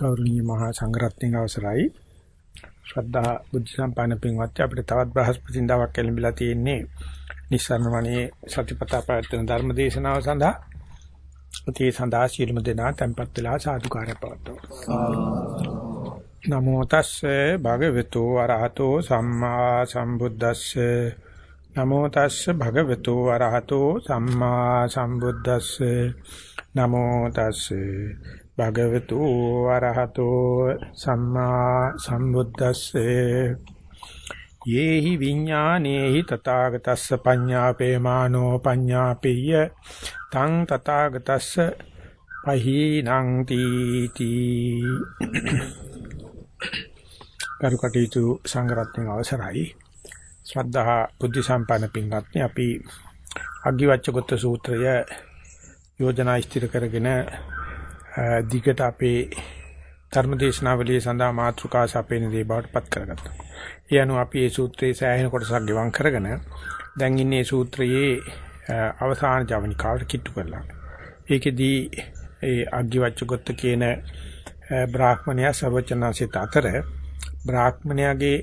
ගෞරවනීය මහා සංඝරත්නයේ අවසරයි. ශ්‍රද්ධා බුද්ධ සම්පන්න පින්වත් අපිට තවත් බ්‍රහස්පතින්දාවක් ලැබිලා තියෙන්නේ නිස්සාරණමණී සතිපතා ප්‍රවර්තන ධර්ම දේශනාව සඳහා. ඒ සඳහා සියලුම දෙනා tempත් වෙලා සාදුකාරය පවත්වමු. නමෝ තස්සේ භගවතු අරහතෝ සම්මා සම්බුද්දස්සේ. නමෝ තස්සේ භගවතු අරහතෝ සම්මා සම්බුද්දස්සේ. නමෝ තස්සේ භගවතු ආරහතෝ සම්මා සම්බුද්දස්සේ. යේහි විඥානේහි තථාගතස්ස පඤ්ඤාපේමානෝ පඤ්ඤාපෙය්‍ය තං තථාගතස්ස පහීනං තීති. කරුකටීතු සංගරත්න අවසරයි. ශ්‍රද්ධා බුද්ධ සම්පන්න පින්වත්නි අපි අග්ගිවච්ඡගත සූත්‍රය යෝජනා ඉදිරි කරගෙන දිගට අපේ ධර්මදේශනාවලිය සඳහා මාතෘකා සපේන දේ බවට පත් කරගත්තා. ඒ අනුව අපි මේ සූත්‍රයේ සෑහෙන කොටසක් ගෙවම් කරගෙන දැන් ඉන්නේ සූත්‍රයේ අවසාන ජවනිකාවට කිට්ටු කරලා. ඒකෙදී ඒ අග්ගිවච්ඡගොත්ත කියන බ්‍රාහ්මණයා සර්වචනාසිත අතර බ්‍රාහ්මණයාගේ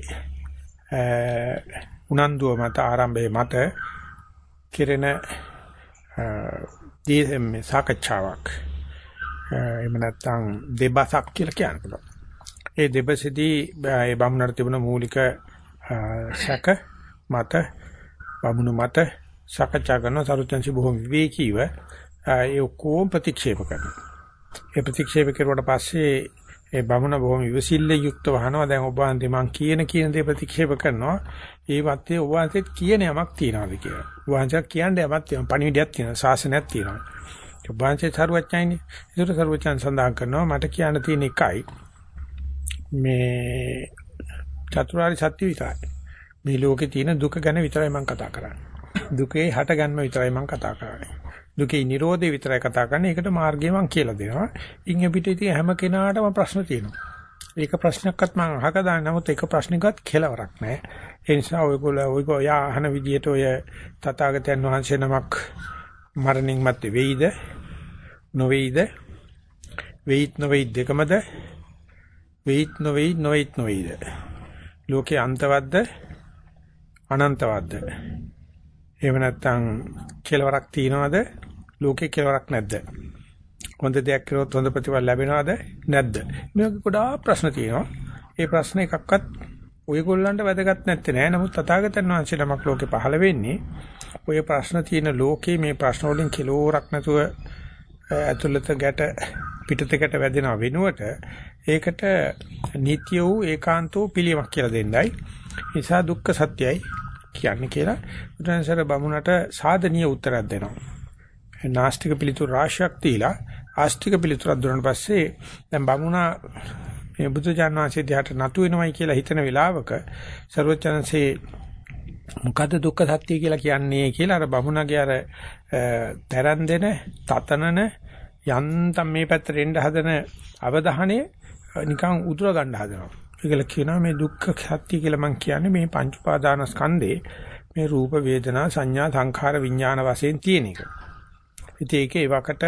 උනන්දුව මත ආරම්භයේ මත කෙරෙන දී සාකච්ඡාවක් එහෙම නැත්නම් දෙබසක් කියලා කියන්න පුළුවන්. ඒ දෙබසෙදී ඒ බමුණට තිබුණ මූලික සැක මත බමුණු මත සාකච්ඡා කරන සරුවචන්සි බොහොම විවේකීව ඒ ඔක්කොම ප්‍රතික්ෂේප කරනවා. ඒ ප්‍රතික්ෂේප කරුවට පස්සේ ඒ බමුණ බොහොම ඉවසිල්ලේ යුක්තව අහනවා දැන් ඔබ වහන්සේ මං කියන කියන දේ ප්‍රතික්ෂේප කරනවා. ඒ වත්තේ ඔබ වහන්සේත් කියන යමක් තියනවාද කියලා. ඔබ වහන්සේ කියන්නේ යමක් තියෙනවා. පණිවිඩයක් තියෙනවා. ශාසනයක් තියෙනවා. වංශේ සරුවච්චයිනේ. ඒකට සරුවච්චන් සඳහන් කරනවා මට කියන්න තියෙන එකයි මේ චතුරාර්ය සත්‍ය විතරයි. මේ ලෝකේ තියෙන දුක ගැන විතරයි මම කතා කරන්නේ. දුකේ හට ගැනීම විතරයි මම කතා කරන්නේ. දුකේ නිරෝධය විතරයි කතා කරන්නේ. ඒකට මාර්ගය මම කියලා දෙනවා. ඉන් පිටේ තියෙන හැම කෙනාටම ප්‍රශ්න තියෙනවා. ඒක ප්‍රශ්නයක්වත් මම අහක දාන්න නමුත් ඒක ප්‍රශ්නිකවත් කෙලවරක් නැහැ. ඒ නිසා ඔයගොල්ලෝ ඔයගොල්ලෝ යා අහන විදියට ඔය තථාගතයන් වහන්සේ නමක් මරණින් මත්තේ වෙයිද? නොවේයිද? වෙයිත් නොවේයි දෙකමද? වෙයිත් නොවේයි නොවේයිත් නොවේයිද? ලෝකේ අන්තවත්ද අනන්තවත්ද එහෙම නැත්නම් කෙලවරක් තියනවද? ලෝකේ කෙලවරක් නැද්ද? හොඳ දෙයක් කරොත් හොඳ ප්‍රතිඵල ලැබෙනවද? නැද්ද? මේක ගොඩාක් ප්‍රශ්න තියෙනවා. ඒ ප්‍රශ්න එකක්වත් ඔයගොල්ලන්ට වැදගත් නැත්තේ නෑ. නමුත් තථාගතයන් වහන්සේ නමක් ලෝකේ පහළ වෙන්නේ ඔය ප්‍රශ්න තියෙන ලෝකේ මේ ප්‍රශ්න වලින් කෙලෝරක් නැතුව ඇතුළත ගැට පිටතකට වැදෙනව වෙනුවට ඒකට නීත්‍ය වූ ඒකාන්තෝ පිළියමක් කියලා දෙන්නයි. නිසා දුක්ඛ සත්‍යයි කියන්නේ කියලා බුදුන්සර බමුණට සාධනීය උත්තරයක් දෙනවා. නාස්තික පිළිතුරු රාශියක් තියලා ආස්තික පිළිතුරක් දුන්නාට පස්සේ දැන් බමුණා මේ බුදුජානනාංශය දිහාට නතු වෙනවයි කියලා හිතන වෙලාවක ਸਰවචනසේ මොකද්ද දුක්ඛ සත්‍ය කියලා කියන්නේ කියලා අර බමුණගේ අර තරන් දෙන තතනන යන්තම් මේ පැත්තට එන්න හදන අවධානය නිකන් උදුර ගන්න හදනවා. ඒකල කියනවා මේ දුක්ඛ සත්‍ය කියලා මම කියන්නේ මේ පංච උපාදාන ස්කන්ධේ මේ රූප වේදනා සංඥා සංඛාර විඥාන වශයෙන් තියෙන එක. ඉතින් ඒක ඒවකට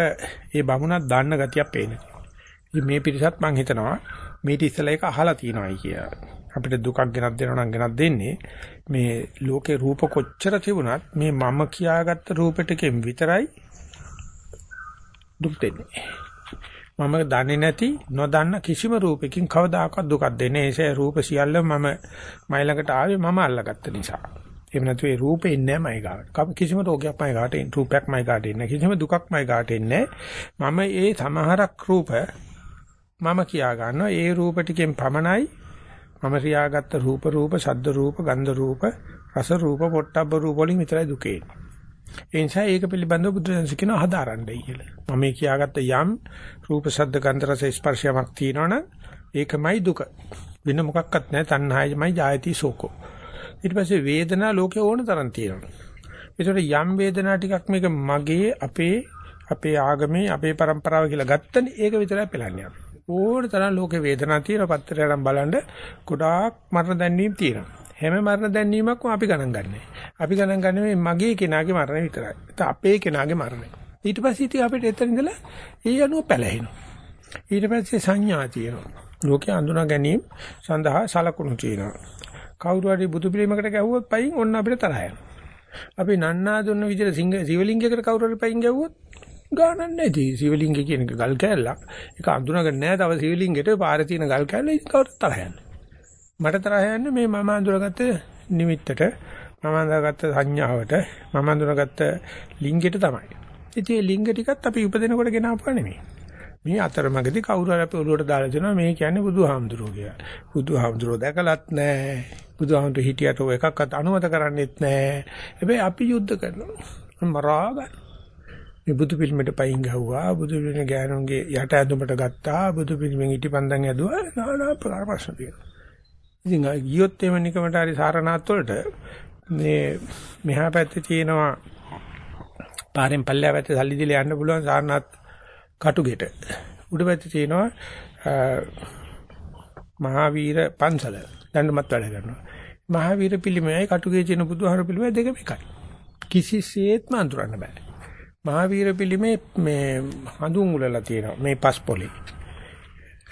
ඒ බමුණක් දාන්න ගතියක් පේනවා. ඉතින් මේ පිරිසත් මම හිතනවා මේ ඉතිසලා එක අහලා තියෙනවායි කියලා. අපිට දුකක් ගෙනත් දෙනවා නම් ගෙනත් දෙන්නේ මේ ලෝකේ රූප කොච්චර තිබුණත් මේ මම කියාගත්ත රූපෙටකින් විතරයි දුක් දෙන්නේ. මම දන්නේ නැති නොදන්න කිසිම රූපයකින් කවදාකවත් දුකක් දෙන්නේ නැහැ. ඒ රූප සියල්ල මම මයි ළඟට ආවේ මම අල්ලගත්ත නිසා. එහෙම නැතු ඒ රූපේ ඉන්නේ නැහැ මයි ගාවට. කිසිම රෝගයක් මයි ගාවට එන්නේ රූපයක් මයි ගාවට එන්නේ කිසිම දුකක් මයි ගාවට එන්නේ මම ඒ සමහරක් රූප මම කියා ගන්නවා ඒ රූප ටිකෙන් පමණයි මම රියාගත්ත රූප රූප ශබ්ද රූප ගන්ධ රූප රස රූප පොට්ටබ්බ රූප වලින් විතරයි දුකේ. ඒ නිසා ඒක පිළිබඳව බුදුරජාණන් කියනවා හදාරන්නයි කියලා. මම මේ කියාගත්ත යම් රූප ශබ්ද ගන්ධ රස ස්පර්ශයක් තියෙනවනම් ඒකමයි දුක. වෙන මොකක්වත් නැහැ තණ්හායමයි ජායති සෝකෝ. ඊට පස්සේ වේදනා ලෝකේ ඕන තරම් තියෙනවා. ඒතකොට යම් වේදනා ටිකක් මේක මගේ අපේ අපේ ආගමේ අපේ પરම්පරාව කියලා ගත්තනේ ඒක විතරයි පෙළන්නේ අපි. ඕන තරම් ලෝකේ වේදනා තියෙන පත්තරය අරන් බලන්න ගොඩාක් මරණ දැන්වීම් තියෙනවා. හැම මරණ දැන්වීමක්ම අපි ගණන් ගන්නෑ. අපි ගණන් ගන්නේ මේ මගේ කෙනාගේ මරණ විතරයි. ඒත් අපේ කෙනාගේ මරණය. ඊට පස්සේ ඉතින් අපිට එතන ඉඳලා ඒ අනුව පැලහෙනවා. ඊට පස්සේ සංඥා තියෙනවා. ලෝකේ අඳුනා ගැනීම සඳහා සලකුණු තියෙනවා. කවුරු හරි බුදු පිළිමයකට ගැහුවොත් පයින් ඔන්න අපිට තරහ යනවා. අපි නන්නා දුන්න විදිහට සිංහ සිවලිංගයකට කවුරු හරි පයින් ගැහුවොත් ගානක් නැති. සිවලිංග කියන එක ගල් කෑල්ලක්. ඒක අඳුනගන්නේ නැහැ. තව සිවලිංගෙට පාරේ තියෙන ගල් කෑල්ල ඉතින් කවුරුත් තරහ යන්නේ. මට තරහ යන්නේ මේ මම අඳුරගත්ත නිමිත්තට මම අඳුරගත්ත සංඥාවට මම අඳුරගත්ත ලිංගයට තමයි. ඉතින් මේ ලිංග ටිකත් අපි උපදිනකොට ගෙන ආපුවා නෙමෙයි. මේ අතරමඟදී කවුරු හරි අපේ ඔළුවට දාලා දෙනවා මේ කියන්නේ බුදුහාමුදුරුවෝ කියලා. බුදුහාමුදුරුවෝ දැකලත් නැහැ. බුදුහාමුදුරුවෝ හිටියට ඔය එකක්වත් අනුමත කරන්නේත් නැහැ. හැබැයි අපි යුද්ධ කරනවා. මරා ගන්න. මේ බුදු පිළිමෙට පයින් ගහුවා. බුදු පිළිමේ ගෑනුන්ගේ යට ඇඳුමට ගත්තා. බුදු පිළිමෙන් ඉටිපන්දන් ඇදුවා. නානා ප්‍රකාර ප්‍රශ්න තියෙනවා. ඉතින් ගියොත් එම නිකමට හරි සාරනාත් වලට මේ මෙහා පැත්තේ තියෙනවා පාරෙන් පල්ලෙහා පැත්තේ සල්ලි දීලා යන්න පුළුවන් සාරනාත් කටුගෙට. උඩ පැත්තේ තියෙනවා මහාවීර පන්සල. දැන්මත් වැඩ කරනවා. මහාවීර පිළිමයයි කටුගේ තියෙන බුදුහාර පිළිමය දෙකම එකයි. කිසිසේත්ම අඳුරන්න බෑ. මහාවීර පිළිමේ මේ හඳුන් උලලා තියෙනවා මේ පස් පොලේ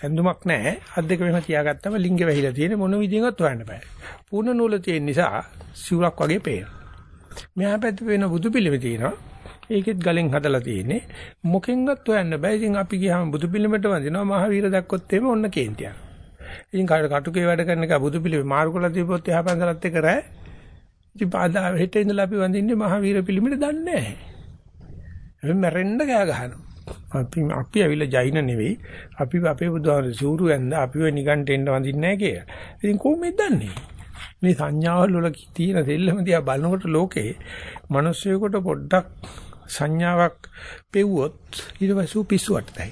ඇඳුමක් නැහැ අත් දෙක මෙහෙම තියාගත්තම ලිංගෙ වැහිලා තියෙන මොන විදිහකට හොයන්න බෑ පුන නූල තියෙන නිසා සිවුරක් වගේ පේනවා මෙහා පැත්තේ වෙන බුදු පිළිමේ තියෙනවා ඒකෙත් ගලෙන් හදලා තියෙන්නේ. මොකෙන්වත් හොයන්න බෑ. ඉතින් අපි ගියාම බුදු පිළිමයට වඳිනවා මහවීර දැක්කොත් එimhe ඔන්න කේන්තියක්. ඉතින් කාට කටුකේ වැඩ කරන එක බුදු පිළිමේ මාරු කරලා තිබ්බොත් එහා පැන්සලත් එක රෑ. ඉතින් පාදා හෙට ඉඳලා අපි වඳින්නේ මහවීර පිළිමෙට දන්නේ නැහැ. අපි මැරෙන්න ගෑ ගහනවා. අපි අපි ඇවිල්ලා ජෛන නෙවෙයි. අපි අපේ බුදුහාමර සූරු ඇඳ අපිව නිකන්ට එන්න වඳින්නේ නැහැ කියලා. ඉතින් කොහොමද දන්නේ? මේ සංඥාවල් වල තියෙන දෙල්ලම දිහා බලනකොට ලෝකේ මිනිස්සුයෙකුට පොඩ්ඩක් සංඥාවක් පෙව්වොත් ඊට පස්සේ පිස්සුවටයි.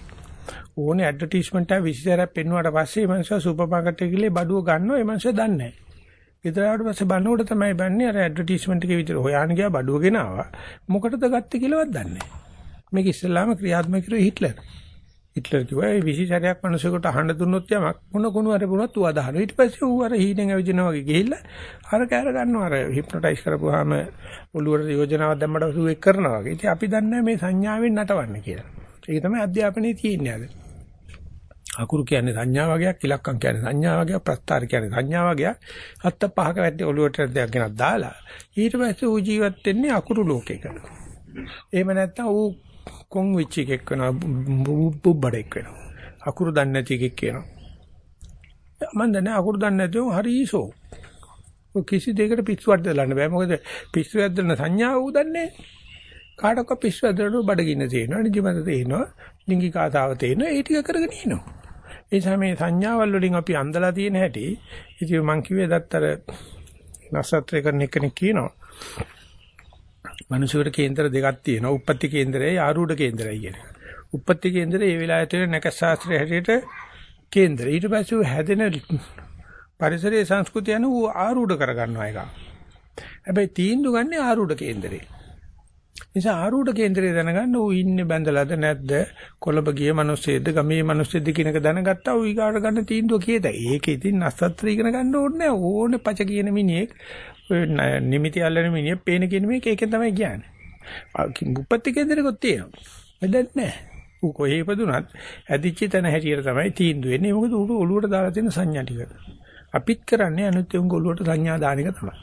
ඕනේ ඇඩ්වර්ටයිස්මන්ට් එක විසිතරක් පෙන්වුවාට පස්සේ මේ මනුස්සයා සුපර් මාකට් එකේ ගිහලා බඩුව ගන්නවා ඒ මනුස්සයා දන්නේ නැහැ. ඊටාට පස්සේ බලනකොට තමයි බන්නේ අර ඇඩ්වර්ටයිස්මන්ට් එකේ විතර හොයාන ගියා බඩුව ගෙනාවා. මොකටද ගත්තේ කියලාවත් දන්නේ නැහැ. මේක ඉස්සෙල්ලාම ක්‍රියාත්මක කරුවේ හිට්ලර්. හිට්ලර් කිව්වා ඒ විශේෂයක් මිනිසෙකුට අහන්න දුන්නොත් යමක් මොන කුණු අර වුණත් ඌ අදහනවා. ඊට පස්සේ ඌ අර හීනෙන් ඇවිදිනා වගේ ගිහිල්ලා අර කෑර ගන්නවා. අර හිප්නොටයිස් කරපුවාම ඔළුවට යෝජනාවක් දැම්මට ඌ ඒක කරනවා වගේ. ඉතින් අපි දන්නේ මේ සංඥාවෙන් නටවන්න කියලා. ඒක තමයි අධ්‍යාපනයේ තියෙන්නේ අද. අකුරු කියන්නේ සංඥා වගේක්, ඉලක්කම් කියන්නේ සංඥා වගේක්, ප්‍රස්තාර කියන්නේ සංඥා වගේක්. හත්ත පහක වැද්දේ ඔළුවට දෙයක් ගෙනත් දාලා ඊට පස්සේ ඌ ජීවත් වෙන්නේ අකුරු ලෝකයක. එහෙම නැත්නම් ඌ කොන් වෙච්ච එකෙක් වෙනවා බුබ්බඩෙක් වෙනවා. අකුරු දන්නේ නැති එකෙක් කියනවා. මම දන්නේ අකුරු දන්නේ නැතිව හරිසෝ. ඔය කිසි දෙයකට පිස්සු අද්දලන්න බෑ. මොකද පිස්සු අද්දලන සංඥාව උ දන්නේ කාටක පිස්සු අද්දලන බඩගින්න තියෙනවා. නිදිමත තියෙනවා. ලිංගික ආතාව තියෙනවා. ඒ ටික කරගෙන ඉනවා. ඒ නිසා මේ සංඥාවල් වලින් අපි අන්දලා තියෙන හැටි ඉතින් මං කිව්වේ දත්තර නසත්‍රය කරන එකෙක් කියනවා. මිනිසුන්ට කේන්දර දෙකක් තියෙනවා. උප්පත්ති කේන්දරයයි ආරූඪ කේන්දරයයි කියන. උප්පත්ති කේන්දරය ඒ වෙලාවට තියෙන නැකස් ශාස්ත්‍රයේ හැටියට කේන්දර. ඊට පස්සේ හැදෙන පරිසරයේ සංස්කෘතිය යන ඌ ආරූඪ කරගන්නවා එක. හැබැයි තීන්දුව ගන්න ආරූඪ කේන්දරේ. නිසා ආරූඪ කේන්දරේ දැනගන්න ඌ ඉන්නේ බැඳලාද නැද්ද කොළඹ ගිය මිනිස්සෙක්ද ගමේ මිනිස්සෙක්ද කියන එක දැනගත්තා ඌ ඊගාට ගන්න තීන්දුව කීයද ඒක ඉතින් අසත්‍ර ඉගෙන ගන්න ඕනේ ඕනේ පච කියන මිනිහෙක් ඔය නිමිති අල්ලන මිනිහ පේන කියන මේක ඒකෙන් තමයි කියන්නේ. උපත්ති කේන්දරෙකුත් තියෙනවා. වැදගත් නැහැ. ඌ කොහේ ඉපදුනත් ඇදිච්ච තැන හැටියට තමයි තීන්දුව වෙන්නේ. මොකද ඌ ඔළුවට දාලා තියෙන සංඥා ටික. අපිත් කරන්නේ අනිත් උංග ඔළුවට සංඥා දාන එක තමයි.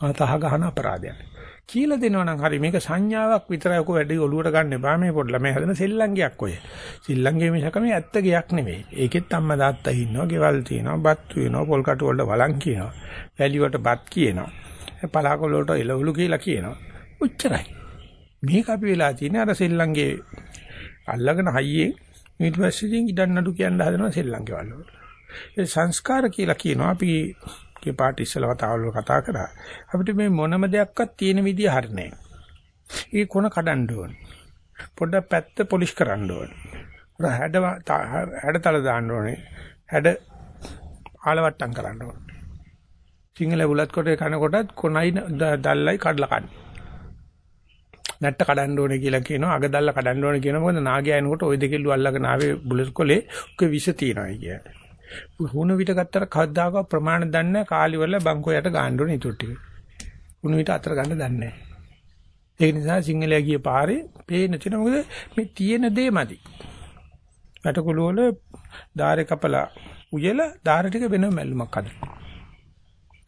ආතහ ගහන අපරාධයක්. කියලා දෙනවා නම් හරි මේක සංඥාවක් විතරයි ඔක වැඩි ඔලුවට ගන්න එපා මේ පොඩ්ඩ මේ හදන සෙල්ලංගයක් ඔය. සෙල්ලංගේ මිසක මේ ඇත්ත ගයක් නෙවෙයි. ඒකෙත් අම්මා තාත්තා ඉන්නවා, ගෙවල් තියෙනවා, බත් වෙනවා, පොල් කටු වලට වලන් කියනවා. වැලි වලට බත් කියනවා. පලාකොළ වලට එළවලු කියලා කියනවා. උච්චරයි. මේක අපි වෙලා තියෙන අර සෙල්ලංගේ අල්ලගෙන හයියෙන් ඊට පස්සේ ඉතින් ඉඩන්නඩු කියන්න හදනවා සෙල්ලංගේ වල. ඒ සංස්කාර කියලා කියනවා අපි ගිය පාට ඉස්සල වතාවල කතා කරා. අපිට මේ මොනම දෙයක්වත් තියෙන විදිය හරිනේ. ඒ කොන කඩන්න ඕන. පොඩ්ඩක් පැත්ත පොලිෂ් කරන්න ඕන. උර හැඩ හැඩතල දාන්න ඕනේ. හැඩ ආලවට්ටම් කරන්න ඕන. සිංහල බුලත් කොටේ කන කොටත් කොනයි දැල්ලයි කඩලා කන්නේ. නැට්ට කඩන්න ඕනේ කියලා කියනවා අග දැල්ල කඩන්න ඕනේ කියනවා මොකද නාගයා එනකොට ওই දෙකෙල්ල අල්ලගෙන ආවේ බුලත් කොලේ උක විෂ තියනවා කියන්නේ. හුණු විට ගත්තට කවදාකවත් ප්‍රමාණ දන්නේ කාලි වල බංකෝ යට ගන්න ඕනේ ඊටු ටික. හුණු විට අතර ගන්න දන්නේ නැහැ. ඒක නිසා සිංහලයා ගිය පාරේ පේන තියෙන මොකද මේ තියෙන දේ මදි. වැටකුළු වල ධාරේ කපලා උයලා ධාර ටික වෙන මැල්ලුමක් හදනවා.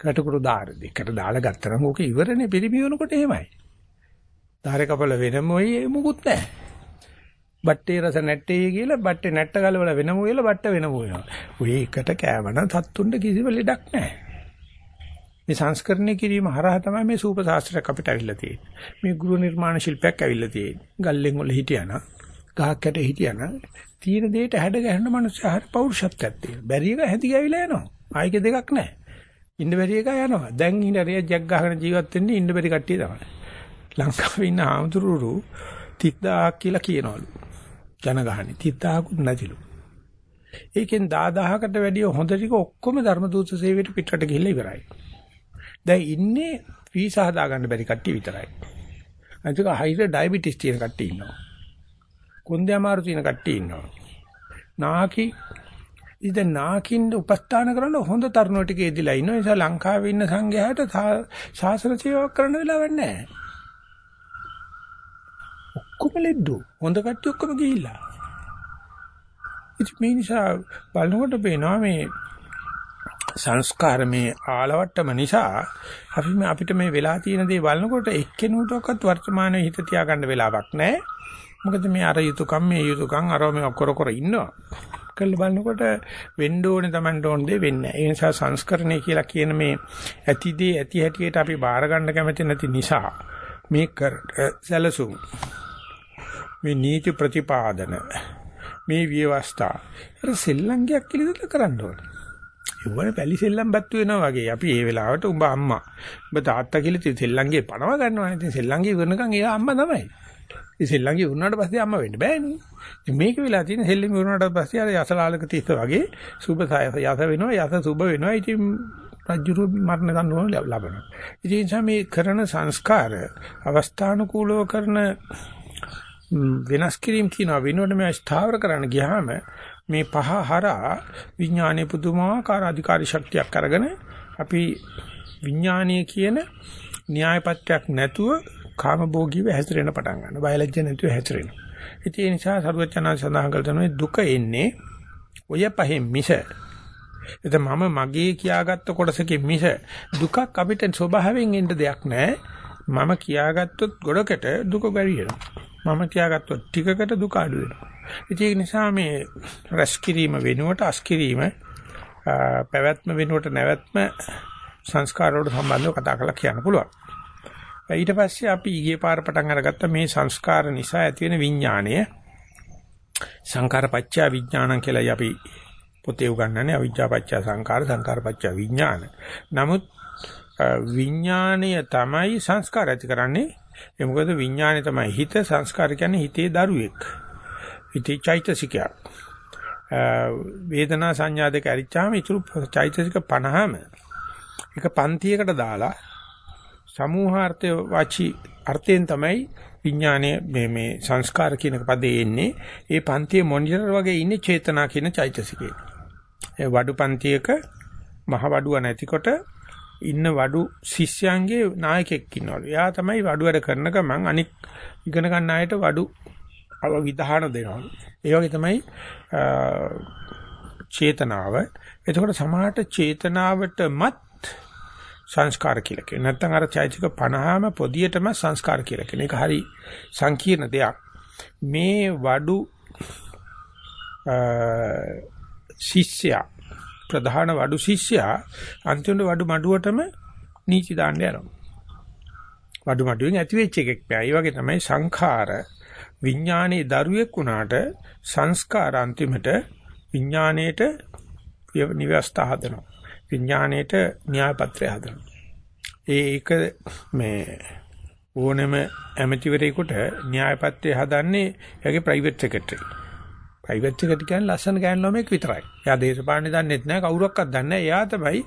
වැටකුළු ධාර දෙකට දාලා ගත්තරම ඕක ඉවරනේ පිළිමියනකොට එහෙමයි. ධාරේ කපලා වෙනම ඔය මොකුත් නැහැ. බට්ටේ රස නැට්ටේ කියලා බට්ටේ නැට්ට ගලවල වෙනම වෙලා බට්ට වෙනම වෙනවා. ඔය එකට කෑවන සත්තුන්ට කිසිම ලෙඩක් නැහැ. මේ සංස්කරණය කිරීම හරහා තමයි මේ සූප ශාස්ත්‍රයක් අපිට අවිල්ලා තියෙන්නේ. මේ ගෘහ නිර්මාණ ශිල්පයක් අවිල්ලා තියෙන්නේ. ගල්ලෙන් වල හිටියානම් ගහක් යට හිටියානම් තීන දෙයට හැඩ ගැහෙන මනුස්සය හරි පෞරුෂත්වයක් තියෙනවා. බැරි එක හැදි ගෑවිලා යනවා. ආයික දෙකක් නැහැ. ඉන්න බැරි එක යනවා. දැන් ඉන්න රේ ජග් ගහගෙන ජීවත් වෙන්නේ ඉන්න බැරි කට්ටිය තමයි. ලංකාවේ ඉන්න ආමතුරුරු 30000ක් කියලා කියනවලු. ජනගහනේ 30000කුත් නැතිලු. ඒකෙන් 10000කට වැඩිය හොඳ ටික ඔක්කොම ධර්ම දූත සේවයට පිටරට ගිහිල්ලා ඉවරයි. දැන් ඉන්නේ වීසා හදාගන්න බැරි කට්ටිය විතරයි. අනිත් හයිර ඩයබටිස් තියෙන කට්ටිය ඉන්නවා. කොන්දේ අමාරු තියෙන කට්ටිය ඉන්නවා. නාකි ඉතින් නාකින් උපස්ථාන කරන හොඳ තරුණෝ ටික එදිලා ඉන්නවා. ඒ නිසා ලංකාවේ ඉන්න සංඝයාට ශාසන සේවාවක් කරන්න වෙලාවක් නැහැ. ඔක්කොම ලෙඩ්ඩු. හොඳ කට්ටිය ඔක්කොම ගිහිල්ලා. ඉතින් මේ නිසා බලනකොට පේනවා මේ සංස්කාර මේ ආලවට්ටම නිසා අපි අපිට මේ වෙලා තියෙන දේ බලනකොට එක්කෙනෙකුටවත් වර්තමානයේ හිත තියාගන්න වෙලාවක් නැහැ. මොකද මේ අර යුතුයකම් මේ යුතුයකම් අර මේ කර කර ඉන්නවා. කළ බලනකොට වෙන්න ඕනේ Tamanට ඕන දේ වෙන්නේ නැහැ. ඒ නිසා සංස්කරණය කියලා කියන මේ ඇතිදී ඇති හැටියට අපි බාර ගන්න කැමති නැති නිසා මේ කර සැලසුම් මේ නීති ප්‍රතිපාදන මේ ව්‍යවස්ථා අර සෙල්ලංගයක් කියලා කරන්න ඕනේ. ඒවනේ පැලි සෙල්ලම් බත්තු වෙනවා වගේ. අපි ඒ වෙලාවට උඹ අම්මා. උඹ තාත්තා කියලා සෙල්ලංගේ පණව ගන්නවානේ. ඉතින් සෙල්ලංගේ ඉවරනකන් එයා අම්මා තමයි. ඉතින් සෙල්ලංගේ වුණාට පස්සේ අම්මා වෙන්න බෑනේ. මේක වෙලා තියෙන සෙල්ලම් වුණාට පස්සේ අර යසලාලක තිස්ස වගේ සුබ යස වෙනවා යස සුබ වෙනවා. ඉතින් රජුරු මරණ ගන්නව ලබනවා. ඉතින් ඒ නිසා මේ කරන සංස්කාර අවස්ථානුකූලව කරන වෙනස් කිරීම කියන වෙනුවට මේ ස්ථාවර කරන්න ගියාම මේ පහ හරහා විඥානයේ පුදුමාකාර අධිකාරී ශක්තියක් අරගෙන අපි විඥානීය කියන න්‍යායපත්‍යක් නැතුව කාමභෝගීව හැසිරෙන පටන් ගන්නවා. බයලජ්ජ නැතුව හැසිරෙනවා. ඉතින් ඒ නිසා සරුවචනා සඳහන් කළ තමයි දුක එන්නේ ඔය පහෙන් මිස එතන මම මගේ කියාගත්ත කොටසකින් මිස දුකක් අපිට ස්වභාවයෙන් එන්න දෙයක් නැහැ. මම කියාගත්තොත් ගොඩකට දුක බැරි වෙනවා. මම කියාගත්තොත් ටිකකට දුක අඩු වෙනවා. ඒක නිසා මේ රැස් කිරීම වෙනුවට අස් කිරීම පැවැත්ම වෙනුවට නැවැත්ම සංස්කාර වලට සම්බන්ධව කතා කරලා කියන්න පුළුවන්. ඊට පස්සේ අපි ඊයේ පාර පටන් අරගත්ත මේ සංස්කාර නිසා ඇති වෙන විඥාණය සංකාරපච්චය විඥානං කියලායි අපි පොතේ උගන්වන්නේ අවිජ්ජාපච්චය සංකාර සංකාරපච්චය විඥාන. නමුත් විඥාණය තමයි සංස්කාර ඇති කරන්නේ. ඒ මොකද විඥාණය තමයි හිත සංස්කාර කියන්නේ හිතේ දරුවෙක්. හිතේ චෛතසිකයක්. වේදනා සංඥා දෙක ඇරිච්චාම ඊටු චෛතසික 50ම එක පන්තියකට දාලා සමූහාර්ථය වාචි අර්ථයෙන් තමයි විඥානය මේ මේ සංස්කාර කියන පදේ එන්නේ. ඒ පන්තියේ මොනිටර් වගේ ඉන්නේ චේතනා කියන චෛතසිකේ. ඒ වඩු පන්තියක මහ වඩුව නැතිකොට ඉන්න වඩු ශිෂ්‍යයන්ගේ නායකයෙක් ඉන්නවලු. එයා තමයි වඩු වැඩ කරන ගමන් අනික් ඉගෙන ගන්න අයට වඩු විධාන දෙනවලු. ඒ වගේ තමයි චේතනාව. එතකොට සමහරට චේතනාවටමත් සංස්කාර කියලා කියනවා. නැත්නම් අර චෛතසික 50ම පොදියටම සංස්කාර කියලා කියන එක හරි සංකීර්ණ දෙයක්. මේ වඩු ශිෂ්‍යයා ප්‍රධාන වඩු ශිෂ්‍යයා අන්තිම වඩු මඩුවටම නීති දාන්න යනවා. වඩු මඩුවෙන් ඇති වෙච්ච එකෙක් නෑ. ඒ වගේ තමයි සංඛාර විඥානයේ දරුවෙක් වුණාට සංස්කාර අන්තිමට විඥාණයට නිවස්ථා හදනවා. විඥාණයට න්‍යාය පත්‍රය හදනවා. ඒක මේ ඕනෙම ඇමතිවරයෙකුට න්‍යාය පත්‍රය හදන්නේ එයාගේ ප්‍රයිවට් සෙක්‍රටරි. ප්‍රයිවට් සෙක්‍රටරි කියන්නේ ලස්සන ගෑනු ළමෙක් විතරයි. එයා දේශපාලනේ දන්නෙත් නැහැ කවුරක්වත් දන්නේ නැහැ. එයා තමයි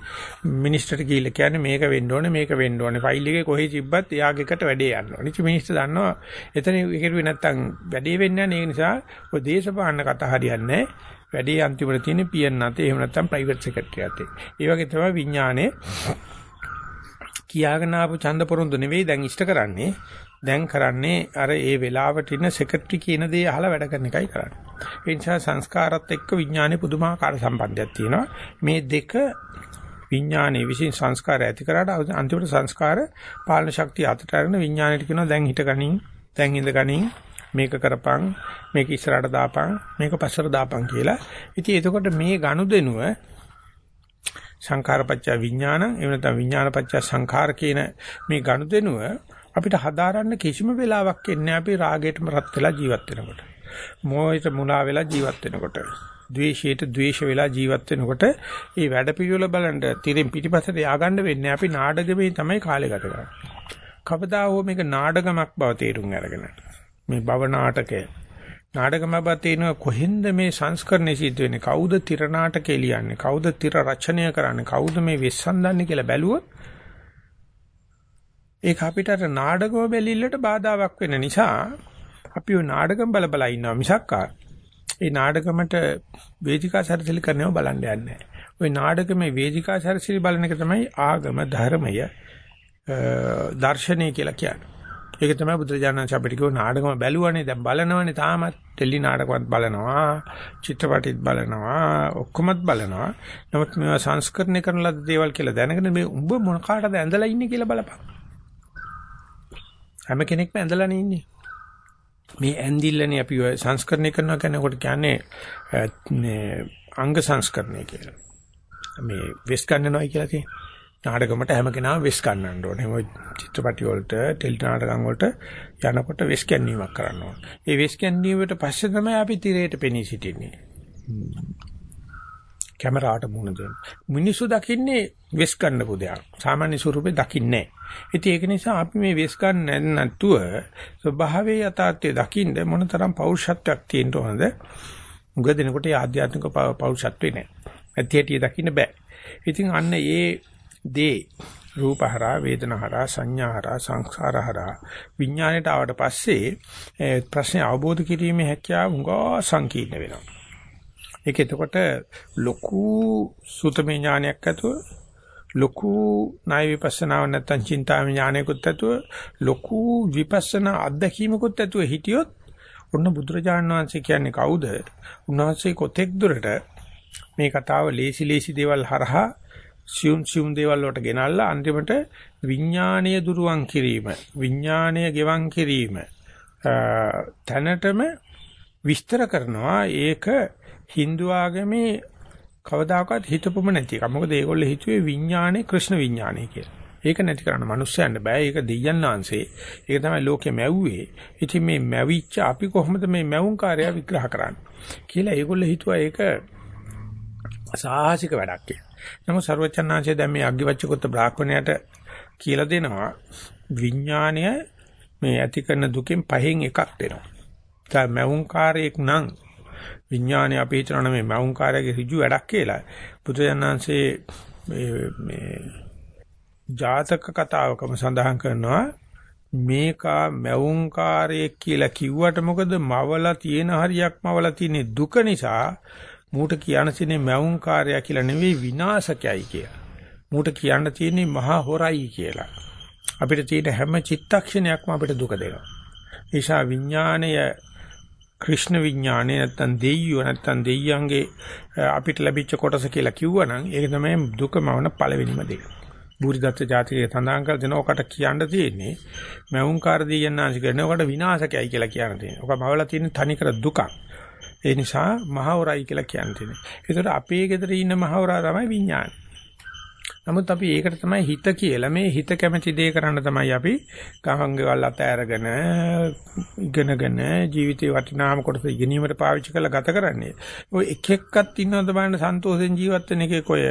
මිනිස්ටර් කියලා කියන්නේ මේක වෙන්න ඕනේ මේක වෙන්න ඕනේ. ෆයිල් එකේ කොහේ තිබ්බත් එයාගේ එකට වැඩේ යන්න ඕනේ. ඉතින් මිනිස්ටර් දන්නවා එතන ඒකට නැත්තම් වැඩේ වෙන්නේ නැහැ. ඒ නිසා ඔය දේශපාලන කතා හරියන්නේ නැහැ. වැඩේ අන්තිමට තියෙන පියන් නැතේ එහෙම නැත්නම් ප්‍රයිවට් සෙක්‍රටරි අතේ. ඒ වගේ තමයි විඥානේ කියාගෙන ආපු ඡන්ද පොරොන්දු නෙවෙයි දැන් ඉෂ්ට කරන්නේ. දැන් කරන්නේ අර ඒ වෙලාවට ඉන්න සෙක්‍රටරි කියන දේ අහලා වැඩ කරන එකයි කරන්නේ. ඒ නිසා සංස්කාරات එක්ක විඥානයේ පුදුමාකාර සම්බන්ධයක් තියෙනවා. මේ දෙක විඥානයේ විසින් සංස්කාර ඇති කරාට අන්තිමට සංස්කාර පාලන ශක්තිය අතට අරගෙන විඥාණයට කියනවා දැන් හිට ගනින් දැන් ඉඳ ගනින් මේක කරපන් මේක ඉස්සරහට දාපන් මේක පස්සට දාපන් කියලා. ඉතින් එතකොට මේ ගනුදෙනුව සංඛාරපච්ච විඥාන එහෙම නැත්නම් විඥානපච්ච සංඛාර කියන මේ ගනුදෙනුව අපිට හදාරන්න කිසිම වෙලාවක් එන්නේ අපි රාගයටම රත් වෙලා ජීවත් වෙනකොට. මෝහයට මුලා වෙලා ජීවත් වෙනකොට. ද්වේෂයට ද්වේෂ වෙලා ජීවත් වෙනකොට මේ වැඩ පිළිවෙල බලන්න තිරින් පිටිපස්සට ය아가න්න වෙන්නේ අපි නාඩගමේ තමයි කාලය ගත කරන්නේ. කවදා හෝ මේක නාඩගමක් බව තේරුම් අරගෙන මේ භව නාටකය නාටකම බතේන කොහෙන්ද මේ සංස්කරණය සිද්ධ වෙන්නේ කවුද තිර නාටකේ ලියන්නේ කවුද තිර රචනය කරන්නේ කවුද මේ වෙස්සන්දන්නේ කියලා බැලුවොත් ඒක අපිට අර නාටකම බැලිල්ලට බාධාවක් වෙන නිසා අපි ওই නාටකම් බල බල ඉන්නවා මිසක් ඒ නාටකමට වේදිකා සැරසිලි කරනව බලන්න යන්නේ ওই නාටකමේ වේදිකා සැරසිලි බලන එක තමයි ආගම ධර්මය දර්ශනය කියලා කියන්නේ ඒක තමයි බුදුරජාණන් අපිට කිව්ව නාටකම බැලුවානේ දැන් බලනවනේ තාමත් ටෙලි නාටකවත් බලනවා චිත්‍රපටිත් බලනවා ඔක්කොමත් බලනවා නමුත් මේවා සංස්කරණය කරන ලද දේවල් කියලා දැනගෙන මේ උඹ මොන කාටද ඇඳලා ඉන්නේ කියලා බලපන් හැම කෙනෙක්ම ඇඳලානේ ඉන්නේ මේ ඇඳිල්ලනේ අපි සංස්කරණය කරනවා කියන්නේ කොට කියන්නේ අංග සංස්කරණය කියලා මේ වෙස් ගන්නවයි කියලා කියන්නේ නාටකමට හැම කෙනාම වෙස් ගන්නන්න ඕනේ. මොකද චිත්‍රපටි වලට, ටෙලි නාටකම් වලට යනකොට වෙස් ගැනීමක් කරන්න ඕනේ. ඒ වෙස් ගැනීමට පස්සේ තමයි අපි තිරයට පෙනී සිටින්නේ. කැමරාවට මුණ දෙන්න. මිනිස්සු දකින්නේ වෙස් ගන්න පුදයක්. සාමාන්‍ය ස්වරූපේ දකින්නේ නැහැ. ඉතින් ඒක නිසා අපි මේ වෙස් ගන්න නැතුව ස්වභාවයේ යථාර්ථය දකින්න මොනතරම් පෞරුෂත්වයක් තියෙන්න ඕනද? උග දෙනකොට ආධ්‍යාත්මික පෞරුෂත්වේ නැහැ. ඇත්ත හැටි දකින්න බෑ. ඉතින් අන්න ඒ දේ රූපහරා වේදනහරා සංඥාහරා සංස්කාරහරා විඥාණයට ආවට පස්සේ ප්‍රශ්නේ අවබෝධ කිරීමේ හැකියාව උඟා සංකීර්ණ වෙනවා. ඒක එතකොට ලොකු සුතමේ ඥානයක් ඇතුව ලොකු ණය විපස්සනාව නැත්තම් චින්තාමය ඥානයකුත් ඇතුව ලොකු විපස්සනා අත්දැකීමකුත් ඇතුව හිටියොත් ඔන්න බුදුරජාණන් වහන්සේ කියන්නේ කවුද? උන්වහන්සේ කොතෙක් දුරට මේ කතාව ලේසි ලේසි දේවල් හරහා සියුම් සියුම් දේවල් වලට ගෙනල්ලා අන්තිමට විඥානීය දුරුවන් කිරීම විඥානීය ගෙවන් කිරීම තැනටම විස්තර කරනවා ඒක Hindu ආගමේ කවදාකවත් හිතපොම නැති එක. මොකද ඒගොල්ලෝ හිතුවේ විඥානේ කෘෂ්ණ විඥානේ කියලා. ඒක නැති කරන්න මිනිස්සයන්ට බෑ. ඒක දෙයයන් ආංශේ. ඒක තමයි ලෝකෙ මැව්වේ. ඉතින් මේ මැවිච්ච අපි කොහොමද මේ මැවුම් කාර්යය විග්‍රහ කරන්නේ කියලා ඒගොල්ලෝ හිතුවා ඒක සාහසික වැඩක් කියලා. නමුත් ਸਰවචන්නාංශය දැන් මේ අග්ගිවච්ඡකොත් බ්‍රාහ්මණයට කියලා දෙනවා විඥාණය මේ ඇති කරන දුකෙන් පහෙන් එකක් දෙනවා. දැන් මෞංකාරයක් නම් විඥාණය අපි හිතනවා මේ මෞංකාරයේ ඍජු වැඩක් කියලා. බුදුජානනාංශයේ මේ මේ ජාතක කතාවකම සඳහන් කරනවා මේකා මෞංකාරයේ කියලා කිව්වට මොකද මවලා තියෙන හරියක් මවලා තියෙන දුක නිසා මූට කියන්න තියෙන්නේ මැවුම් කාර්යය කියලා නෙවෙයි විනාශකයයි කියලා. මූට කියන්න තියෙන්නේ මහා හොරයි කියලා. අපිට තියෙන හැම චිත්තක්ෂණයක්ම අපිට දුක දෙනවා. ඒසා විඥාණය ක්‍රිෂ්ණ විඥාණය නැත්තම් දෙයියෝ නැත්තම් දෙයියන්ගේ අපිට ලැබිච්ච කොටස කියලා කිව්වනම් ඒක තමයි දුකමවන පළවෙනිම දේ. බුරිදත්ත ජාතිකයේ සඳහන් කර දෙන ඔකට කියන්න තියෙන්නේ මෞංකාර දෙයයන්ාංශ කරන ඔකට විනාශකයයි කියලා කියන්න තියෙනවා. ඔක මවලා තියෙන තනිකර දුකක්. ඒ නිසා මහවරයි කියලා කියන්නේ. ඒතර අපේ ගෙදර ඉන්න මහවරා තමයි විඥාන. නමුත් අපි ඒකට තමයි හිත කියලා මේ හිත කැමැති දේ කරන්න තමයි අපි ගහංගවල් අත අරගෙන ඉගෙනගෙන ජීවිතේ වටිනාම කොටස ඉගෙනීමට පාවිච්චි කරලා ගත කරන්නේ. ඔය එක එක්කත් ඉන්නවද බලන්න සන්තෝෂෙන් ජීවත් වෙන එකේ කොය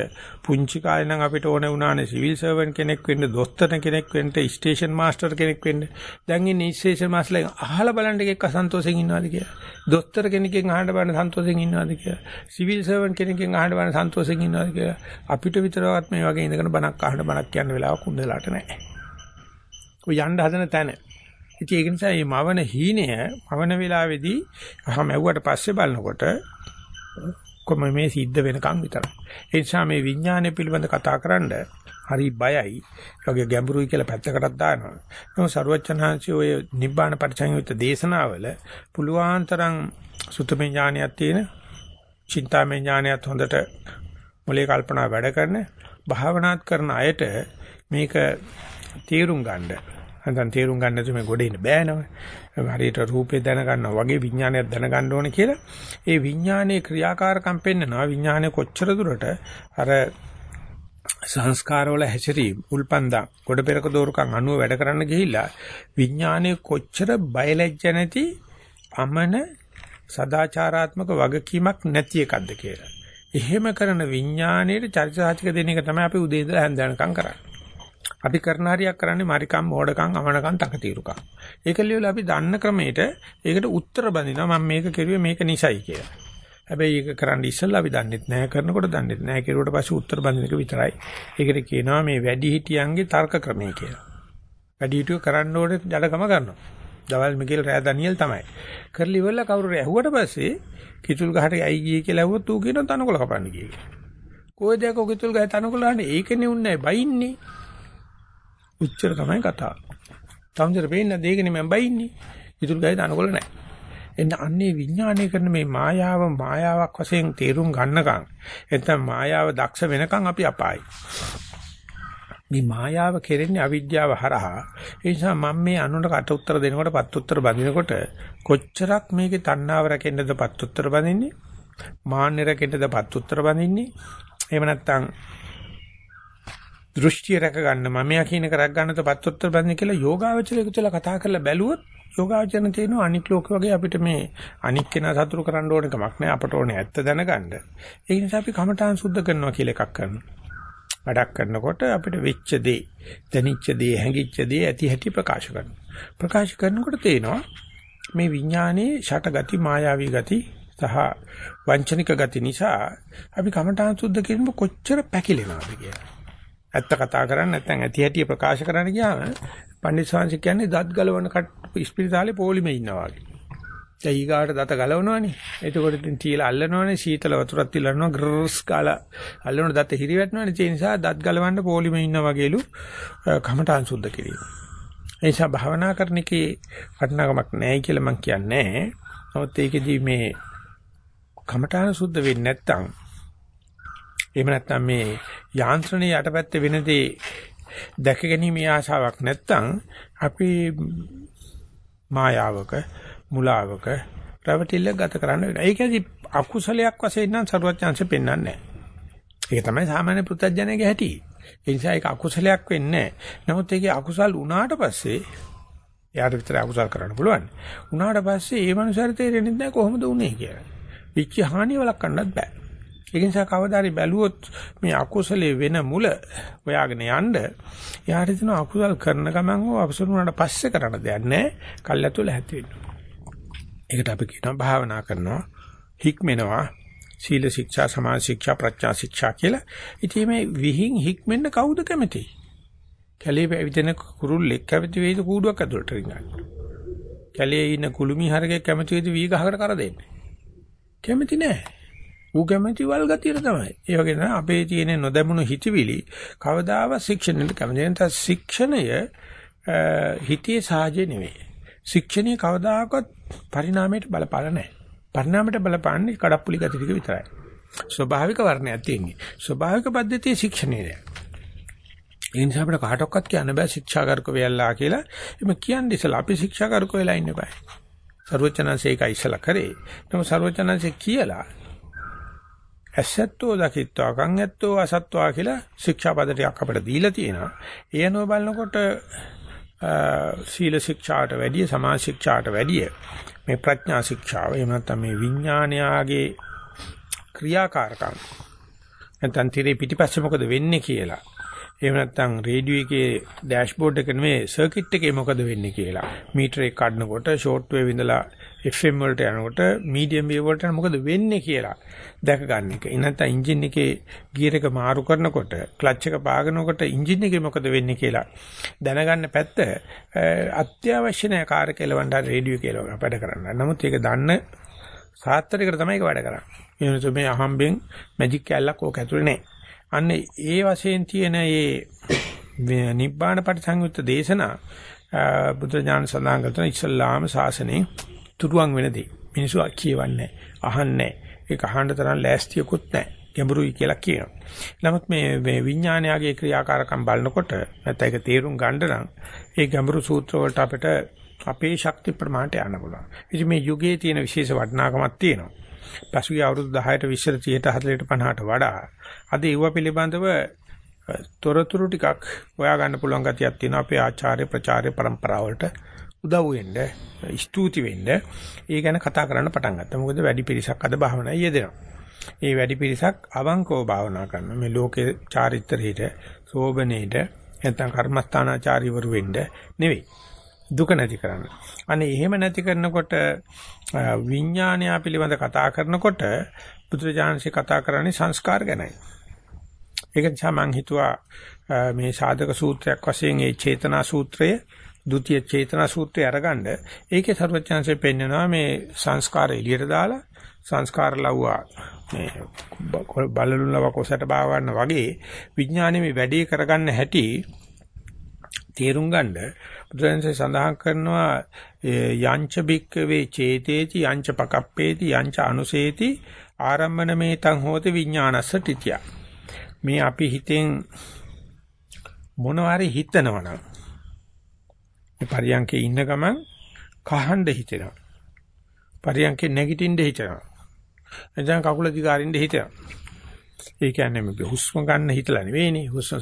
පුංචි කාලේ නම් අපිට ඕන වුණානේ සිවිල් සර්වන් කෙනෙක් වෙන්න, දොස්තර කෙනෙක් වෙන්න, ස්ටේෂන් මාස්ටර් කෙනෙක් වෙන්න. දැන් ඉන්නේ ස්ටේෂන් මාස්ටර්ලා අහලා බලන්න එකක් අසන්තෝෂෙන් ඉන්නවද කියලා. දොස්තර කෙනෙක්ගෙන් අහන්න බලන්න සන්තෝෂෙන් ඉන්නවද කියලා. සිවිල් සර්වන් කෙනෙක්ගෙන් අහන්න බලන්න සන්තෝෂෙන් ඉන්නවද කියලා. අපිට විතරවත් මේ වගේ ඉඳගෙන බණක් අහන්න බණක් කියන්න වෙලාවක් උන්දලාට නැහැ. ඔය යන්න හදන තැන. ඉතින් ඒක නිසා මේ මවන හීනය මවන වෙලාවේදී අහම ඇව්වට පස්සේ බලනකොට කොම මේ සිද්ධ වෙනකම් විතරයි. ඒ නිසා මේ විඥානය පිළිබඳ කතා කරන්න හරි බයයි. වගේ ගැඹුරුයි කියලා පැත්තකටත් දානවා. නමුත් සරුවචනහන්සේ ඔය නිබ්බාන පරිසංයුක්ත දේශනාවල පුලුවන් තරම් සුතමේ ඥානයක් තියෙන, චින්තාමේ ඥානයක් හොඳට මොලේ කල්පනා වැඩ කරන භාවනාත් කරන අයට මේක තේරුම් ගන්න. නැත්නම් තේරුම් ගන්න නැතුව මේ ගොඩ එන්න බෑ නම. හරියට රූපේ දැනගන්නවා වගේ විඥානයක් දැනගන්න ඕනේ කියලා. ඒ විඥානයේ ක්‍රියාකාරකම් පෙන්නනවා. විඥානය කොච්චර දුරට අර සංස්කාරවල හැසිරීම උල්පන්දා කොට පෙරක දෝරුකම් අනුව වැඩ කරන්න ගිහිල්ලා විඥානයේ කොච්චර බයලජ්ජ නැති අමන සදාචාරාත්මක වගකීමක් නැති එකක්ද කියලා. එහෙම කරන විඥානයේ චරිතසාහිතික දෙන එක තමයි අපි උදේ ඉඳලා හැන්දෑනකම් කරන්නේ. අපි කරන හරියක් කරන්නේ මරිකම් මෝඩකම් අමනකම් තකතිරුකම්. ඒක ලියලා අපි දන්න ක්‍රමයට ඒකට උත්තර බඳිනවා මම මේක කෙරුවේ මේක නිසයි කියලා. හැබැයි ඒක කරන්න ඉස්සෙල්ලා අපි දන්නෙත් නැහැ කරනකොට දන්නෙත් නැහැ කෙරුවට පස්සේ උත්තර බඳින එක විතරයි. ඒකට කියනවා මේ වැඩිහිටියන්ගේ තර්ක ක්‍රමය කියලා. වැඩිහිටියෝ කරන්න ඕනේ ජඩකම කරනවා. දවල් මිකේල් රෑ ඩැනියෙල් තමයි. කරලි ඉවරලා කවුරු ඇහුවට පස්සේ කිතුල් ගහට ඇයි ගියේ කියලා ඇහුවොත් ඌ කියනවා තනකොළ කපන්න ගියේ. කොහෙද කො කිතුල් ගහ තනකොළ අහන්නේ ඒකනේ උන්නේ බයින්නේ. උච්චර තමයි කතාව. තවුන්දර වෙන්න දෙයකනේ මම බයින්නේ. කිතුල් ගහ තනකොළ නැහැ. එන්න අන්නේ විඥානය කරන මේ මායාව මායාවක් වශයෙන් තේරුම් ගන්නකම් එතන මායාව දක්ෂ වෙනකම් අපි අපායි. මේ මායාව කෙරෙන්නේ අවිද්‍යාව හරහා. ඒ නිසා මම මේ අනුන්ට කට උතර දෙනකොට පත් උතර බඳිනකොට කොච්චරක් මේකේ තණ්හාව රැකෙන්නද පත් උතර බඳින්නේ? මාන්න රැකෙන්නද පත් උතර බඳින්නේ? එහෙම නැත්නම් දෘෂ්ටි රැක ගන්න මමයා කියන එක රැක ගන්නද පත් උතර බඳින්නේ කියලා යෝගාවචරයක තුල කතා කරලා බැලුවොත් යෝගාවචරණ තියෙනවා අනික් ලෝක වගේ අපිට මේ අනික් කෙනා සතුරු කරන්න ඕන කමක් නැහැ අපට ඕනේ ඇත්ත දැනගන්න. ඒ නිසා අපි කමඨාන් සුද්ධ කරනවා කියලා එකක් කරනවා. වැඩක් කරනකොට අපිට වෙච්ච දේ, දැනිච්ච දේ, හැඟිච්ච දේ ඇති හැටි ප්‍රකාශ කරනවා. ප්‍රකාශ කරනකොට තේනවා මේ විඥානයේ ෂට ගති, මායාවී ගති සහ වංචනික ගති නිසා අපි කමඨාන් සුද්ධ කිරීම කොච්චර පැකිලෙනවද කියලා. ඇත්ත කතා කරන්නේ නැත්නම් ඇති හැටි ප්‍රකාශ කරන්න ගියාම පණ්ඩිත ස්වාමීන් කියන්නේ දත් ගලවන ඉස්පිරිතාලේ පොලිමේ ඉන්නවා වගේ. දැන් ඊගාට දත ගලවනවනේ. එතකොට ඉතින් තියලා අල්ලනවනේ සීතල වතුරක් තියලා ග්‍රස් කාලා අල්ලන දත හිරි වැටෙනවනේ. ඒ නිසා දත් ගලවන්න පොලිමේ ඉන්නා වගේලු කමඨාන් සුද්ධ කිරීම. ඒ නිසා භාවනා කරන එකේ වටිනාකමක් නැහැ කියලා මම කියන්නේ. නමුත් ඒකෙදි මේ කමඨාන සුද්ධ වෙන්නේ නැත්තම් එහෙම නැත්නම් මේ යාන්ත්‍රණයේ යටපැත්තේ වෙනදී දැක ගැනීමේ ආශාවක් නැත්තම් අපි මායාවක මුලාවක රැවටිල්ල ගත කරන්න වෙනවා. ඒකදී අකුසලයක් වශයෙන් නම් සරුවචාන්සෙ පෙන්වන්නේ නැහැ. ඒක තමයි සාමාන්‍ය පෘථජනයේ හැටි. ඒ නිසා ඒක අකුසලයක් වෙන්නේ නැහැ. නමුත් ඒකේ අකුසල් වුණාට පස්සේ එයාට විතර අකුසල් කරන්න පුළුවන්. වුණාට පස්සේ ඒ මනුස්සයාට තේරෙන්නේ නැහැ කොහොමද උනේ කියලා. පිච්ච හානිය වළක්වන්නත් බෑ. ඒ නිසා කවදාරි බැලුවොත් මේ අකුසලයේ වෙන මුල හොයාගෙන යන්න යාට දෙන අකුසල් කරන ගමන් හෝ අපසර වුණාට පස්සේ කරන්න දෙයක් නැහැ. කල්ැතුල හැති වෙන්න. ඒකට අපි කියනවා භාවනා කරනවා හික්මෙනවා සීල ශික්ෂා සමාධි ශික්ෂා ප්‍රඥා ශික්ෂා කියලා. ඉතින් මේ විහිං හික්මෙන්න කවුද කැමති? කැලේ පැවිදෙන කුරුල්ලෙක් කැමති වේද කූඩුවක් ඇතුළට රිංගන්න. කැලේ ඉන්න කුළුමි හරකෙක් කැමති වේද වී ගහකට කර දෙන්න. කැමති නෑ. ඌ කැමති වල් ගතියට තමයි. ඒ වගේ තමයි අපේ තියෙන නොදැමුණු හිතවිලි කවදාවත් ශික්ෂණයට කැමති නැත්නම් ශික්ෂණය හිතේ සාජය නෙවෙයි. ශික්ෂණය කවදාකවත් පරිණාමයට බලපාලා නැහැ. පරිණාමයට බලපාන්නේ කඩප්පුලි ගති ටික විතරයි. ස්වභාවික වර්ණයක් තියෙන්නේ. ස්වභාවික පද්ධතියේ ශික්ෂණය නෑ. ඒ නිසා අපිට කාටවත් කියන්න බෑ ශික්ෂාගාරක වෙයල්ලා කියලා. එimhe කියන්නේ ඉතලා අපි ශික්ෂාගාරක වෙලා ඉන්න බෑ. සර්වචනanse එකයි ඉස්සලා කරේ. නමුත් සර්වචනanse කියලා ඇසැත්තෝ දකිත්වා කන් ඇත්තෝ අසත්වා කියලා ශික්ෂාපද ටිකක් අපිට දීලා තියෙනවා. ඒ අනුව බලනකොට සීල ශික්ෂාට වැඩිය සමාජ ශික්ෂාට වැඩිය මේ ප්‍රඥා ශික්ෂාව එහෙම නැත්නම් මේ විඥානයාගේ ක්‍රියාකාරකම් නැත්නම් tire පිටිපස්සේ මොකද වෙන්නේ කියලා එහෙම නැත්නම් රේඩියෝ එකේ ඩෑෂ්බෝඩ් එක නෙමෙයි සර්කිට් එකේ මොකද වෙන්නේ කියලා. මීටර එක කඩනකොට ෂෝට් වේව් ඉඳලා FM වලට යනකොට මීඩියම් වේව් වලට මොකද වෙන්නේ කියලා දැක ගන්න එක. නැත්නම් එන්ජින් එකේ ගියර් එක මාරු කරනකොට ක්ලච් එක පාගනකොට එන්ජින් එකේ මොකද වෙන්නේ කියලා දැනගන්න පැත්ත අත්‍යවශ්‍ය නැහැ කාර් කෙලවන්න රේඩියෝ කියලා වැඩ කරන්න. නමුත් ඒක දන්න සාත්‍තරයකට තමයි ඒක වැඩ කරන්නේ. ඒ නිසා මේ අහම්බෙන් මැජික් කැල්ලක් ඕක ඇතුලේ නැහැ. අන්න ඒ වශයෙන් තියෙන මේ නිබ්බාන පරිසංයුක්ත දේශනා බුද්ධ ඥාන සඳහන් කරන ඉස්ලාම ශාසනයේ තුරුවන් වෙනදී මිනිස්සු කියවන්නේ අහන්නේ ඒක අහන්න තරම් ලෑස්තියකුත් නැහැ ගැඹුරුයි කියලා කියනවා. නමුත් මේ මේ විඥානයගේ ක්‍රියාකාරකම් බලනකොට නැත්නම් ඒක තේරුම් ගන්න නම් ඒ ගැඹුරු සූත්‍ර වලට අපිට අපේ ශක්ති ප්‍රමාණයට යන්න පුළුවන්. ඉතින් මේ යුගයේ තියෙන විශේෂ වටිනාකමක් තියෙනවා. පසුගිය අවුරුදු 10ට 20ට 30ට 40ට 50ට වඩා අද ඒව පිළිබඳව තොරතුරු ටිකක් හොයාගන්න පුළුවන් ගතියක් තියෙනවා අපේ ආචාර්ය ප්‍රචාරය પરම්පරාවලට උදව් වෙන්න ස්තුති වෙන්න ඒ ගැන කතා කරන්න පටන් ගත්තා. මොකද වැඩි පිරිසක් අද භාවනාවේ යෙදෙනවා. ඒ වැඩි පිරිසක් අවංකව භාවනා කරනවා. මේ ලෝකේ චාරිත්‍රයේට, සෝබනේට, නැත්නම් කර්මස්ථානාචාරිවරු වෙන්න නෙවෙයි. දුක නැති කරන්න. අනේ එහෙම නැති කරනකොට විඥානය පිළිබඳ කතා කරනකොට බුදුරජාණන්සේ කතා කරන්නේ සංස්කාර ගැනයි. ඒක නිසා මම හිතුවා මේ සාධක සූත්‍රයක් වශයෙන් ඒ චේතනා සූත්‍රය ဒုတိ ය චේතනා සූත්‍රය අරගන්න ඒකේ සර්වඥාන්සේ පෙන්නනවා මේ සංස්කාර එළියට දාලා සංස්කාර ලව්වා මේ බලලුලව කොසට බාව ගන්න වගේ විඥානෙ මේ වැඩේ කරගන්න හැටි තේරුම් ගන්න බුදුරජාණන්සේ සඳහන් කරනවා යංච බික්කවේ චේතේති යංච පකප්පේති යංච අනුසේති ආරම්මන මේතං හෝති විඥානස්ස තිතිය. මේ අපි හිතෙන් මොනවාරි හිතනවනම් මේ පරියන්කේ ඉන්න ගමන් කහඬ හිතෙනවා පරියන්කේ නැගිටින්න හිතනවා එතන කකුල දිගාරින්න හිතනවා ඒ කියන්නේ මේ හුස්ම ගන්න හිතලා නෙවෙයිනේ හුස්ම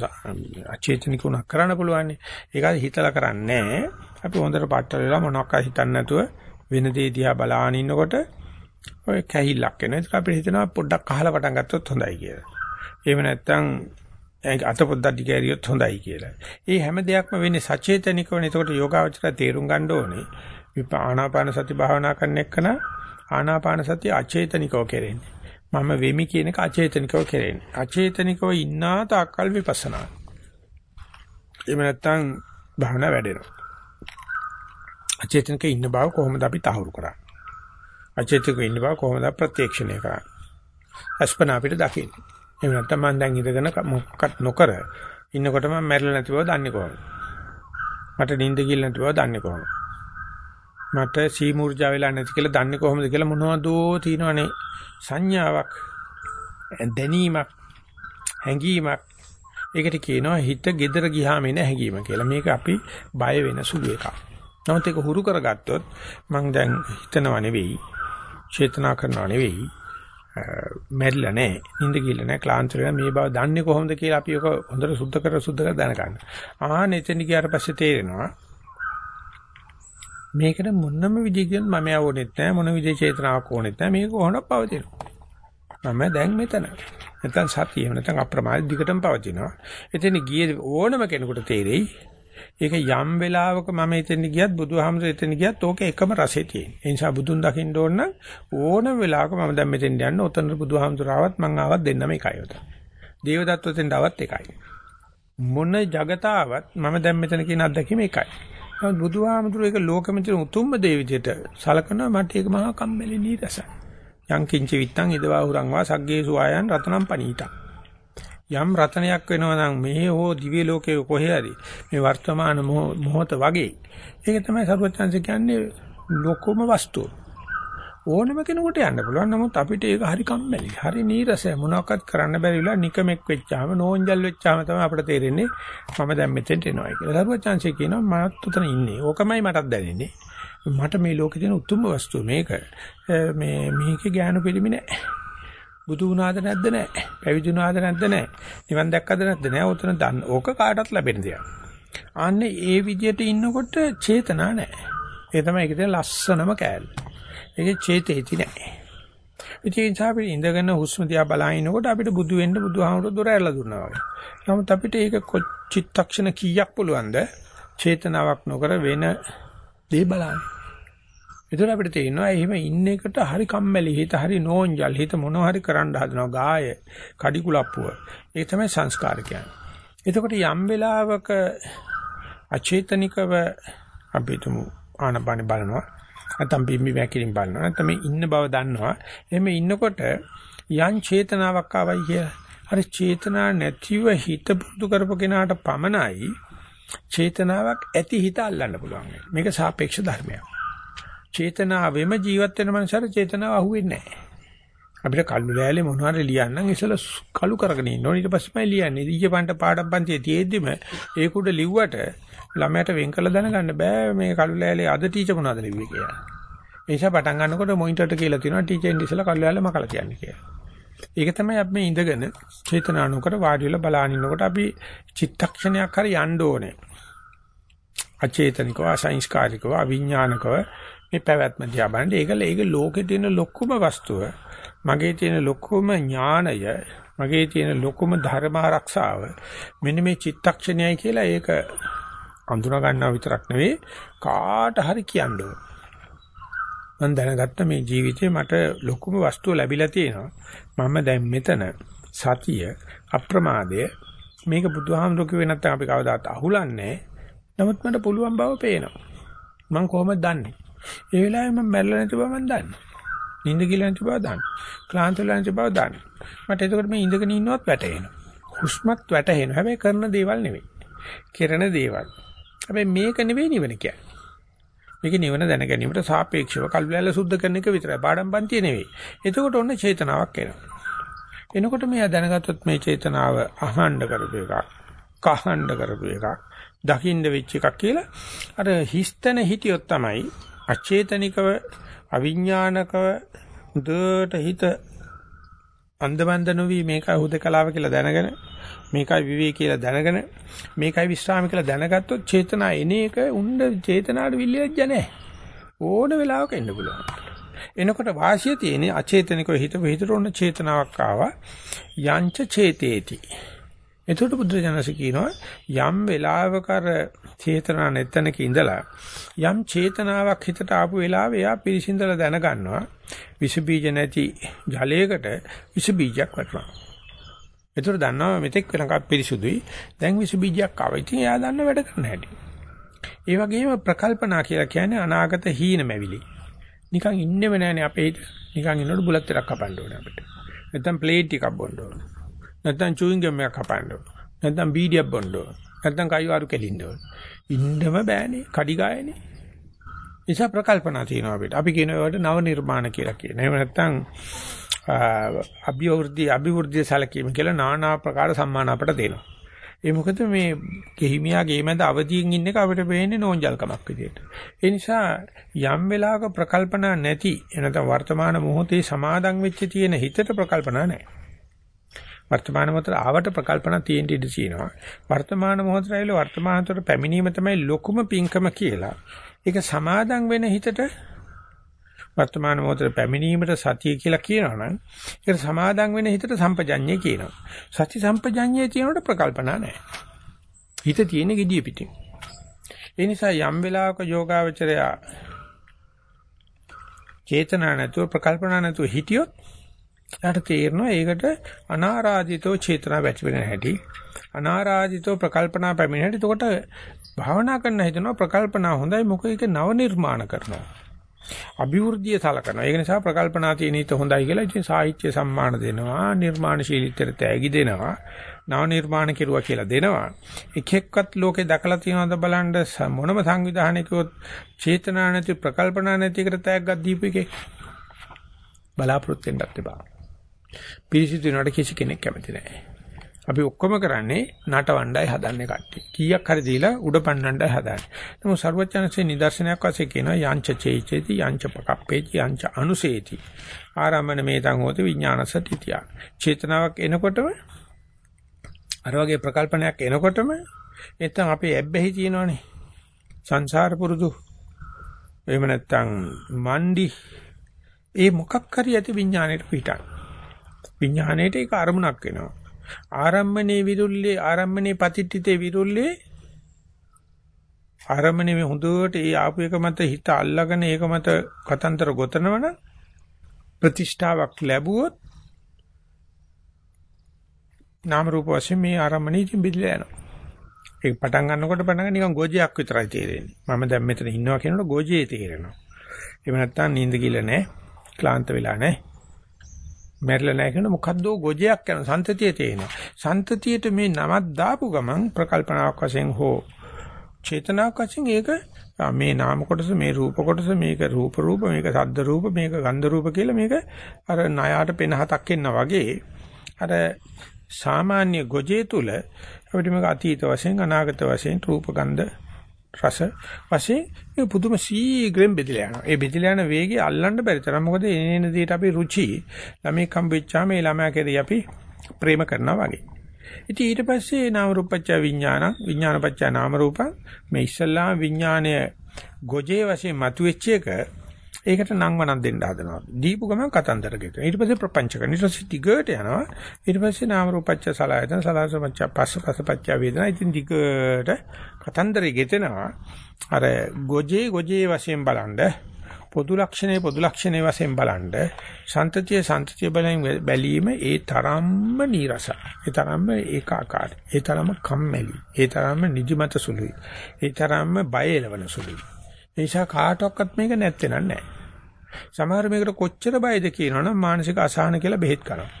අචේතනික උනක් කරන්න පුළුවන්. ඒක හිතලා කරන්නේ අපි හොඳට පටල වෙලා මොනවාක් හිතන්නේ නැතුව වෙන දේ දිහා බලාගෙන ඉන්නකොට ඔය කැහිල්ලක් එනවා. ඒක අපිට හිතෙනවා පොඩ්ඩක් අහලා පටන් ගත්තොත් හොඳයි කියලා. එහෙම නැත්නම් අත පොඩ්ඩක් දිගෑරියොත් හොඳයි කියලා. ඒ හැම දෙයක්ම වෙන්නේ සචේතනිකවනේ. ඒකට යෝගාවචර තේරුම් ගන්න ඕනේ. ආනාපාන සති භාවනා කරන එකන ආනාපාන සතිය අචේතනිකව කෙරෙන්නේ. මම වෙමි කියන එක අචේතනිකව කෙරෙන්නේ. අචේතනිකව ඉන්නා තාක්කල් විපස්සනා. එහෙම නැත්නම් භාවනා වැඩෙනවා. අචේතනික ඉන්න බව කොහොමද අපි තහවුරු කරන්නේ? අචේතනික ඉන්න බව කොහොමද ප්‍රත්‍යක්ෂණය කරන්නේ? අස්පන අපිට දකින්නේ. එහෙම නැත්නම් මම දැන් ඉඳගෙන මොකක්වත් නොකර ඉන්නකොට මම මැරෙලා නැති බව දන්නේ කොහොමද? මට නිින්ද ගිහින් නැති බව දන්නේ කොහොමද? මට සීමුර්ජා වෙලා නැති කියලා දන්නේ කොහොමද කියලා මොනවදෝ තියෙනවනේ සංඥාවක් දැනීමක් හැඟීමක් ඒකට කියනවා හිත gedara ගියාම එන හැඟීම කියලා. මේක අපි බය වෙන සුළු එකක්. නමුත් ඒක හුරු කරගත්තොත් මම දැන් හිතනව නෙවෙයි, චේතනා කරනව නෙවෙයි, මැරිලා නැහැ, නිින්ද ගිහලා නැහැ, ක්ලාන්ත වෙලා මේ බව දන්නේ කොහොමද කියලා අපි ඒක හොඳට සුද්ධ කර සුද්ධ කර දැනගන්න. ආහන එතන ගියාට පස්සේ තේරෙනවා මේකට මොනම විදිහකින් මම යවෝනෙත් නැහැ මොන විදිහේ චේතනාවක් ඕනෙත් නැහැ මේක කොහොමද පවතිනවා මම දැන් මෙතන. නැත්නම් සතිය නැත්නම් අප්‍රමාද දිගටම පවතිනවා. එතන ගියේ ඕනම කෙනෙකුට තේරෙයි ඒක යම් වෙලාවක මම එතන ගියත් බුදුහාමර එතන ගියත් ඕක එකම රසෙ තියෙන. ඒ නිසා බුදුන් දකින්න ඕන නම් ඕනම වෙලාවක මම දැන් මෙතෙන් යන්න ඔතන බුදුහාමතුරාවත් මං ආවත් දෙන්නම එකයි උතන. දේවදත්ත ඔතෙන් ආවත් එකයි. මොන జగතාවත් මම දැන් මෙතන කියන අත්දැකීම එකයි. නමුත් බුදුහාමුදුරුවෝ ඒක ලෝකෙම තියෙන උතුම්ම දේ විදිහට සලකනවා මට ඒක මහා කම්මැලි නීරසයි. යං කිංච විත්තං ඉදවා හුරං වා සග්ගේසු ආයන් රතනම් පනීතං. යම් රතනයක් වෙනවා නම් මේ හෝ දිව්‍ය ලෝකයේ කොහේ හරි මේ වර්තමාන මොහොත වගේ. ඒක තමයි සර්වඥාන්සේ කියන්නේ ලෝකෝම වස්තුව. ඕනම කෙනෙකුට යන්න පුළුවන්. නමුත් අපිට ඒක හරි කම්මැලි. හරි නීරසයි. මොනවාක්වත් කරන්න බැරි වෙලා නිකමෙක් වෙච්චාම නෝන්ජල් වෙච්චාම තමයි අපිට තේරෙන්නේ මම දැන් මෙතෙන්ට එනවා කියලා. සරුවචාන්සේ කියනවා මමත් උතන ඉන්නේ. ඕකමයි මටත් දැනෙන්නේ. මට මේ ලෝකේ තියෙන උතුම්ම වස්තුව මේක. මේ මේකේ ඥාන පිළිමි නැහැ. බුදු වුණාද නැද්ද නැහැ. පැවිදි වුණාද නැද්ද නැහැ. නිවන් දැක්කද නැද්ද නැහැ. උතන දන්න. ඕක කාටවත් ලැබෙන දෙයක්. අන්නේ ඒ විදියට ඉන්නකොට චේතනා නැහැ. ඒ තමයි ඒකේ තියෙන ලස්සනම කෑල්ල. ඒකේ චේතේති නැහැ. ඉතින් අපි ඉඳගෙන හුස්ම දිහා බලනකොට අපිට බුදු වෙන්න බුදුහාමුදුරු දොර ඇරලා දුන්නා වගේ. නමුත් අපිට ඒක චිත්තක්ෂණ කීයක් පුළුවන්ද චේතනාවක් නොකර වෙන දේ බලන්න. ඒතර අපිට තේරෙනවා එහෙම ඉන්න එකට හරි කම්මැලි හිත හරි නෝන්ජල් හිත මොනවා හරි කරන්න හදනවා ගාය කඩිකුලප්පුව. ඒ තමයි සංස්කාර කියන්නේ. එතකොට යම් වෙලාවක අචේතනිකව අපි තුමු ආනපාන බලනවා නැත්නම් බිම්බි වැකිලින් බලනවා නැත්නම් මේ ඉන්න බව දන්නවා එහෙම ඉන්නකොට යම් චේතනාවක් ආවයි කියලා අර චේතනා නැතිව හිත පුරුදු කරපු කෙනාට පමණයි චේතනාවක් ඇති හිත අල්ලන්න පුළුවන්. මේක සාපේක්ෂ ධර්මයක්. චේතනාවෙම ජීවත් වෙන මනුස්සයර චේතනාව අහුවෙන්නේ නැහැ. අපිට කල්ු ලෑලේ මොනවාරි ලියන්නම් ඉතල කළු කරගෙන ඉන්න ඕනේ ඊට පස්සේමයි ලියන්නේ. ඊයේ පන්ට පාඩම් පන්තියේ තියෙද්දිම ඒක උඩ ලිව්වට ළමයට වෙන් කළ දැනගන්න බෑ මේ කළු ලෑලේ අද ටීචර් මොනවද ලිව්වේ කියලා. ඒ නිසා පටන් ගන්නකොට මොනිටර්ට කියලා තියෙනවා ටීචර් ඉන්න ඉස්සලා කළු ලෑල්ල මකලා කියන්නේ කියලා. ඒක තමයි අපි මේ ඉඳගෙන චේතනානුකර වාඩි වෙලා බලාගෙන ඉන්නකොට අපි චිත්තක්ෂණයක් හරි යන්න ඕනේ. අචේතනිකව අසංස්කාරිකව අවිඥානිකව මේ පැවැත්ම දිහා බලන්න ඒකල ඒක ලෝකේ තියෙන ලොකුම වස්තුව මගේ තියෙන ලොකුම ඥාණය මගේ තියෙන ලොකුම ධර්ම ආරක්ෂාව මෙන්න මේ චිත්තක්ෂණයයි කියලා ඒක අඳුනා ගන්නවා විතරක් නෙවෙයි කාට හරි කියන්න ඕන. මම දැනගත්ත මේ ජීවිතේ මට ලොකුම වස්තුව ලැබිලා තියෙනවා. මම දැන් මෙතන සතිය අප්‍රමාදය මේක බුදුහාමුදුරුවෝ කිව්වේ නැත්නම් අපි කවදාත් අහුලන්නේ නමුත් මට පුළුවන් බව පේනවා. මම කොහොමද දන්නේ? ඒ වෙලාවේ මම මැරෙලා නැති බව මම දන්නේ. නිින්ද කියලා නැති බව දන්නේ. ක්ලාන්ත වෙලා නැති බව දන්නේ. මට එතකොට මේ ඉඳගෙන ඉන්නවත් වැටහෙනවා. හුස්මත් වැටහෙනවා. හැබැයි කරන දේවල් නෙවෙයි. කරන දේවල්. හැබැයි මේක නෙවෙයි නිවන කියන්නේ. මේක නිවන දැන ගැනීමට සාපේක්ෂව කල්පලැල සුද්ධ කරන එක විතරයි. පාඩම් පන්තිය නෙවෙයි. එතකොට ඔන්න චේතනාවක් එනවා. එනකොට මෙයා දැනගත්තොත් මේ චේතනාව අහන්න කරපු එකක්, කහන්න කරපු එකක්, දකින්න වෙච්ච එකක් කියලා අර හිස්තන හිටියොත් තමයි අචේතනිකව අවිඥානිකව හොඳට හිත අන්දමන්ද නොවි මේකයි හුදකලාව කියලා දැනගෙන මේකයි විවේ කියලා දැනගෙන මේකයි විශ්‍රාම කියලා දැනගත්තොත් චේතනා එන එක උණ්ඩ චේතනාවට විල්ලෙජ්ජ නැහැ. ඕන වෙලාවක එන්න පුළුවන්. එනකොට වාසිය තියෙන්නේ අචේතනිකව හිත විහිතර ඕන චේතනාවක් ආවා. යංච චේතේති. එතකොට බුදුරජාණන්සේ කියනවා යම් වෙලාවක අර චේතනා නැතනක ඉඳලා යම් චේතනාවක් හිතට ආපු වෙලාවේ එයා පිරිසිඳලා දැනගන්නවා විස බීජ නැති ජලයකට විස බීජයක් වැටුණා. එතකොට දන්නවා මෙතෙක් වෙනකම් පිරිසුදුයි දැන් විස බීජයක් ආවා. ඉතින් එයා දන්න වැඩ කරන්න හැටි. ඒ වගේම ප්‍රකල්පනා කියලා කියන්නේ අනාගත හීන මැවිලි. නිකන් ඉන්නෙම නැහැනේ අපේ හිත. නිකන් ඉන්නකොට බුලත් ටිකක් කපන්න ඕනේ අපිට. නැත්නම් ප්ලේට් ටිකක් බොන්න ඕනේ. නැත්නම් චූයින් ගම් එකක් කපන්න ඕන. නැත්නම් බීඩියක් බොන්න ඕන. නැත්නම් කයිවාරු කෙලින්න ඕන. ඉන්නම බෑනේ. කඩි ගායනේ. නිසා ප්‍රකල්පනා තියෙනවා අපිට. අපි කියන ඒවාට නව නිර්මාණ කියලා කියන. එහෙම නැත්නම් අභිවෘද්ධි අභිවෘද්ධි සැලකීම කියලා নানা ආකාර සම්මාන අපට දෙනවා. ඒ මොකද මේ ගෙහිමියා ගෙයිමැද අවදියෙන් ඉන්න එක අපිට පේන්නේ නෝන්ජල්කමක් විදියට. ඒ නිසා යම් වෙලාවක ප්‍රකල්පනා නැති එනතම් වර්තමාන මොහොතේ සමාදන් වෙච්ච තියෙන හිතට ප්‍රකල්පනා නැහැ. වර්තමාන මොහොතට ආවට ප්‍රකල්පනා තියෙන්න ඉඩ තියෙනවා. වර්තමාන මොහොතට ඇවිල්ලා වර්තමානතට පැමිණීම තමයි ලොකුම පිංකම කියලා. ඒක සමාදම් වෙන හිතට වර්තමාන මොහොතට පැමිණීමට සතිය කියලා කියනවනම් ඒක සමාදම් වෙන හිතට සම්පජඤ්ඤය කියනවා. සති සම්පජඤ්ඤය තියෙනකොට ප්‍රකල්පනා නැහැ. හිත තියෙන gediya පිටින්. ඒ නිසා යම් වෙලාවක යෝගාවචරය චේතනා නැතුව ප්‍රකල්පනා නැතුව හිටියොත් එයාට තේරෙනවා ඒකට අනාරාධිතෝ චේතනා වැටි වෙන හැටි. අනාරාධිතෝ ප්‍රකල්පනා පැමිණ හැටි. එතකොට භාවනා කරන්න හිතනවා ප්‍රකල්පනා හොඳයි මොකද ඒක නව නිර්මාණ කරනවා. අභිවෘද්ධිය සලකනවා. ඒක නිසා ප්‍රකල්පනා තියෙන හිත හොඳයි කියලා ඉතින් සාහිත්‍ය සම්මාන දෙනවා නිර්මාණශීලීත්වයට තෑගි දෙනවා නව නිර්මාණ කෙරුවා කියලා දෙනවා. එක එක්කත් ලෝකේ දැකලා තියෙනවද බලන්න මොනම සංවිධානයකවත් චේතනා නැති ප්‍රකල්පනා නැති එකට තෑග්ගක් දීපු එකේ බලාපොරොත්තු වෙන්නත් එපා. පිරිසිදු වෙනවට කිසි කෙනෙක් කැමති නැහැ. අපි ඔක්කොම කරන්නේ නටවණ්ඩයි හදන්නේ කට්ටිය. කීයක් හරි දීලා උඩ පන්නන්නයි හදන්නේ. නමුත් ਸਰවඥාන්සේ නිදර්ශනයක් වශයෙන් කියනවා යංච චේචේති යංච පකප්පේති යංච අනුසේති. ආරම්මන මේතං හොත විඥානසතිතිය. චේතනාවක් එනකොටම අර වගේ ප්‍රකල්පනයක් එනකොටම නැත්නම් අපේ ඇබ්බැහි තියෙනවනේ. සංසාර පුරුදු. එහෙම නැත්නම් මණ්ඩි ඒ මොකක් හරි ඇති විඥාණයට පිටක්. විඥාණයට ඒක අරමුණක් වෙනවා. ආරම්මනේ විරුල්ලේ ආරම්මනේ පතිට්ඨිතේ විරුල්ලේ ආරම්මනේ මේ හොඳට ඒ ආපු එක මත හිත අල්ලගෙන ඒක මත කතන්තර ගොතනවන ප්‍රතිෂ්ඨාවක් ලැබුවොත් නාම රූප වශයෙන් මේ ආරම්මනේ ඉතින් බෙදලා යනවා. ඒක පටන් ගන්නකොට පටන් නිකන් ගෝජයක් විතරයි තේරෙන්නේ. මම දැන් මෙතන ඉන්නවා කියනකොට ගෝජේ තේරෙනවා. එහෙම නැත්නම් නිින්ද කිල නැහැ. ක්ලාන්ත වෙලා නැහැ. මැරිලා නැහැ කියන මොකද්දෝ ගොජයක් යන සන්තතිය තේනවා. සන්තතියට මේ නමක් දාපු ගමන් ප්‍රකල්පනාවක් වශයෙන් හෝ චේතනාවක් වශයෙන් ඒක මේ නාම කොටස මේ රූප කොටස මේක රූප රූප මේක සද්ද රූප මේක ගන්ධ රූප කියලා මේක අර ණයාට පෙන හතක් එන්න වගේ අර සාමාන්‍ය ගොජේ තුල අපිට මේක අතීත වශයෙන් අනාගත වශයෙන් රූප ගන්ධ රස වශයෙන් මේ පුදුම සීග්‍රෙන් බෙදලා යනවා. ඒ බෙදලා යන වේගය අල්ලන්න බැරි තරම් මොකද එනේන දෙයට අපි රුචි ළමයි කම්බෙච්චාම මේ ළමයා කෙරෙහි අපි ප්‍රේම කරනවා වගේ. ඉතින් ඊට පස්සේ නාම රූපච්ච විඥාන විඥානපච්ච නාම රූප මේ ඉස්සල්ලාම විඥානය ගොජේ වශයෙන් මතුවෙච්ච එක ඒකට නම් වණක් දෙන්න හදනවා. දීපු ගමන් කතන්දර ගෙතන. ඊට පස්සේ ප්‍රපංච කරන. ඊට පස්සේ දිගට යනවා. ඊට පස්සේ නාම රූපච්ච සලආයතන සලආසපච්ච පස්ස පස්සපච්ච වේදනා. ඉතින් දිගට කතන්දරේ ගෙතෙනවා. අර ගොජේ ගොජේ වශයෙන් බලනද පොදු ලක්ෂණේ පොදු ලක්ෂණේ වශයෙන් බලනද සන්තතිය සන්තතිය බලෙන් බැලීම ඒ තරම්ම නීරස. ඒ තරම්ම ඒකාකාරයි. ඒ තරම්ම කම්මැලි. ඒ තරම්ම නිදිමත සුළුයි. ඒ තරම්ම බය එලවන සුළුයි. ඒ නිසා කාටවත් මේක නැත්තේ නෑ. සමහර මේකට කොච්චර බයද කියනවනම් මානසික අසහන කියලා බෙහෙත් කරනවා.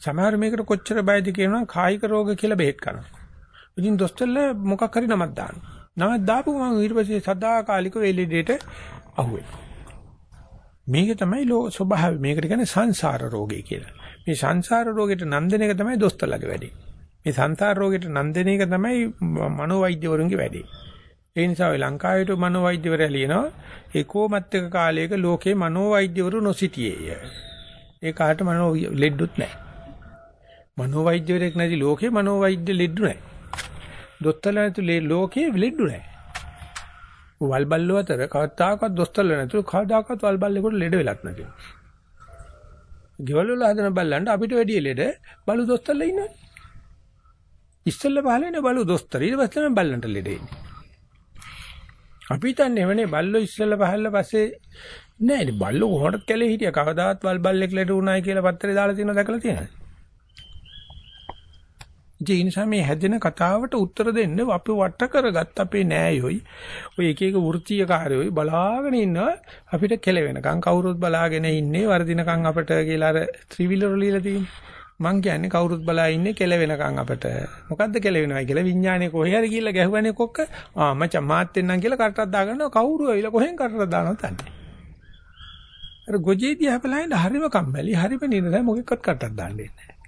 සමහර මේකට කොච්චර බයද කියනවනම් කායික රෝග කියලා බෙහෙත් කරනවා. ඉතින් දොස්තරලා මොකක් හරි නමක් දානවා. නමක් දාපු ගමන් ඊට පස්සේ සදාකාලික වෙලෙඩේට අහුවේ. මේක තමයි ලෝ ස්වභාවය. මේකට කියන්නේ සංසාර රෝගය කියලා. මේ සංසාර රෝගෙට නන්දන එක තමයි දොස්තරලාගේ වැඩේ. මේ සංසාර රෝගෙට නන්දන එක තමයි මනෝවෛද්‍යවරුන්ගේ වැඩේ. ඒ නිසා ලංකාවේ මනෝවෛද්‍යවරයා ලියනවා ඒකෝමත්ක කාලයක ලෝකේ මනෝවෛද්‍යවරු නොසිටියේය. ඒ කාට මනෝ ලෙඩ්ඩුත් නැහැ. මනෝවෛද්‍යවරයෙක් නැති ලෝකේ මනෝවෛද්‍ය ලෙඩ්ඩු නැහැ. දොස්තරලා නැති ලෝකේ ලෙඩ්ඩු නැහැ. වල්බල්ලෝ අතර කවදාකවත් දොස්තරලා නැතුව කවදාකවත් වල්බල්ලේකට ලෙඩ වෙලක් නැති. ගෙවල් වල හදන බල්ලන්ට අපිට වැඩි ලෙඩ බලු දොස්තරලා ඉන්නවනේ. ඉස්සෙල්ලා පහලනේ බලු දොස්තර ඊට පස්සේ තමයි බල්ලන්ට ලෙඩ එන්නේ. අපි හිතන්නේ එවනේ බල්ලෝ ඉස්සෙල්ලා පහල්ලා පස්සේ නෑ නේ බල්ලෝ කොහොමද කැලේ හිටියා? කවදාවත් වල් බල්ලෙක් ලෙඩ වුණායි කියලා පත්තරේ දාලා තියෙනව දැකලා තියෙනවද? ඒ නිසා මේ හැදෙන කතාවට උත්තර දෙන්න අපි වට කරගත් අපේ නෑයොයි ඔය එක එක වෘත්තීය කාර්යොයි බලාගෙන ඉන්නවා අපිට කෙලවෙනකන්. කවුරුත් බලාගෙන ඉන්නේ වර්ධිනකන් අපට කියලා අර ත්‍රිවිලර ලියලා තියෙන්නේ. මං කියන්නේ කවුරුත් බලා ඉන්නේ කෙලවෙනකන් අපට මොකද්ද කෙලවෙනවයි කියලා විඥානේ කොහේ හරි ගිහිල්ලා ගැහුවනේ කොක්ක ආ මචං මාත් එන්නම් කියලා කටටක් දාගන්නවා කවුරු ඇවිල්ලා කොහෙන් කටටක් දානවද තන්නේ අර ගොජේදී අපලයින් හරිම කම්මැලි හරිම නිරසයි මොකෙක්වත් කටටක් දාන්නේ නැහැ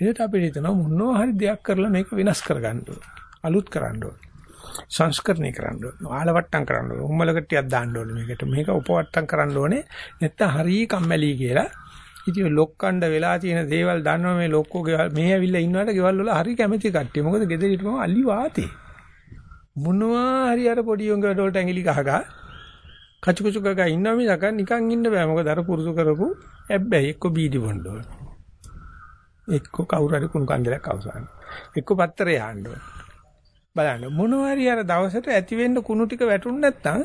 ඒකට අපිට හිතනවා මොනවා හරි දෙයක් කරලා මේක වෙනස් කරගන්න ඕන. අලුත් කරන්න ඕන. සංස්කරණය කරන්න ඕන. ආලවට්ටම් කරන්න ඕන. උම්මලකට්ටියක් දාන්න ඕන මේකට. මේක උපවට්ටම් කරන්න ඕනේ. නැත්තම් හරි කම්මැලි කියලා. ඉතින් ලොක්කණ්ඩ වෙලා තියෙන දේවල් දන්නවා මේ ලොක්කෝ ගෙවල් මේ ඇවිල්ලා ඉන්නවට ගෙවල් වල හරි කැමැති කට්ටිය. මොකද ගෙදර හිටපම අලි වාතේ. මොනවා හරි අර පොඩි උංග වලට ඇඟිලි ගහගා කචු කචු ගගා ඉන්නවා මිසක නිකන් ඉන්න බෑ. මොකද අර පුරුදු කරපු හැබැයි එක්ක බීඩි බොන්න ඕන. එක්ක කවුරු හරි කුණු කන්දලයක් අවසන්. එක්ක පත්තරේ යන්න බලන්න මොනවා හරි අර දවසට ඇති වෙන්න කුණු ටික වැටුනේ නැත්නම්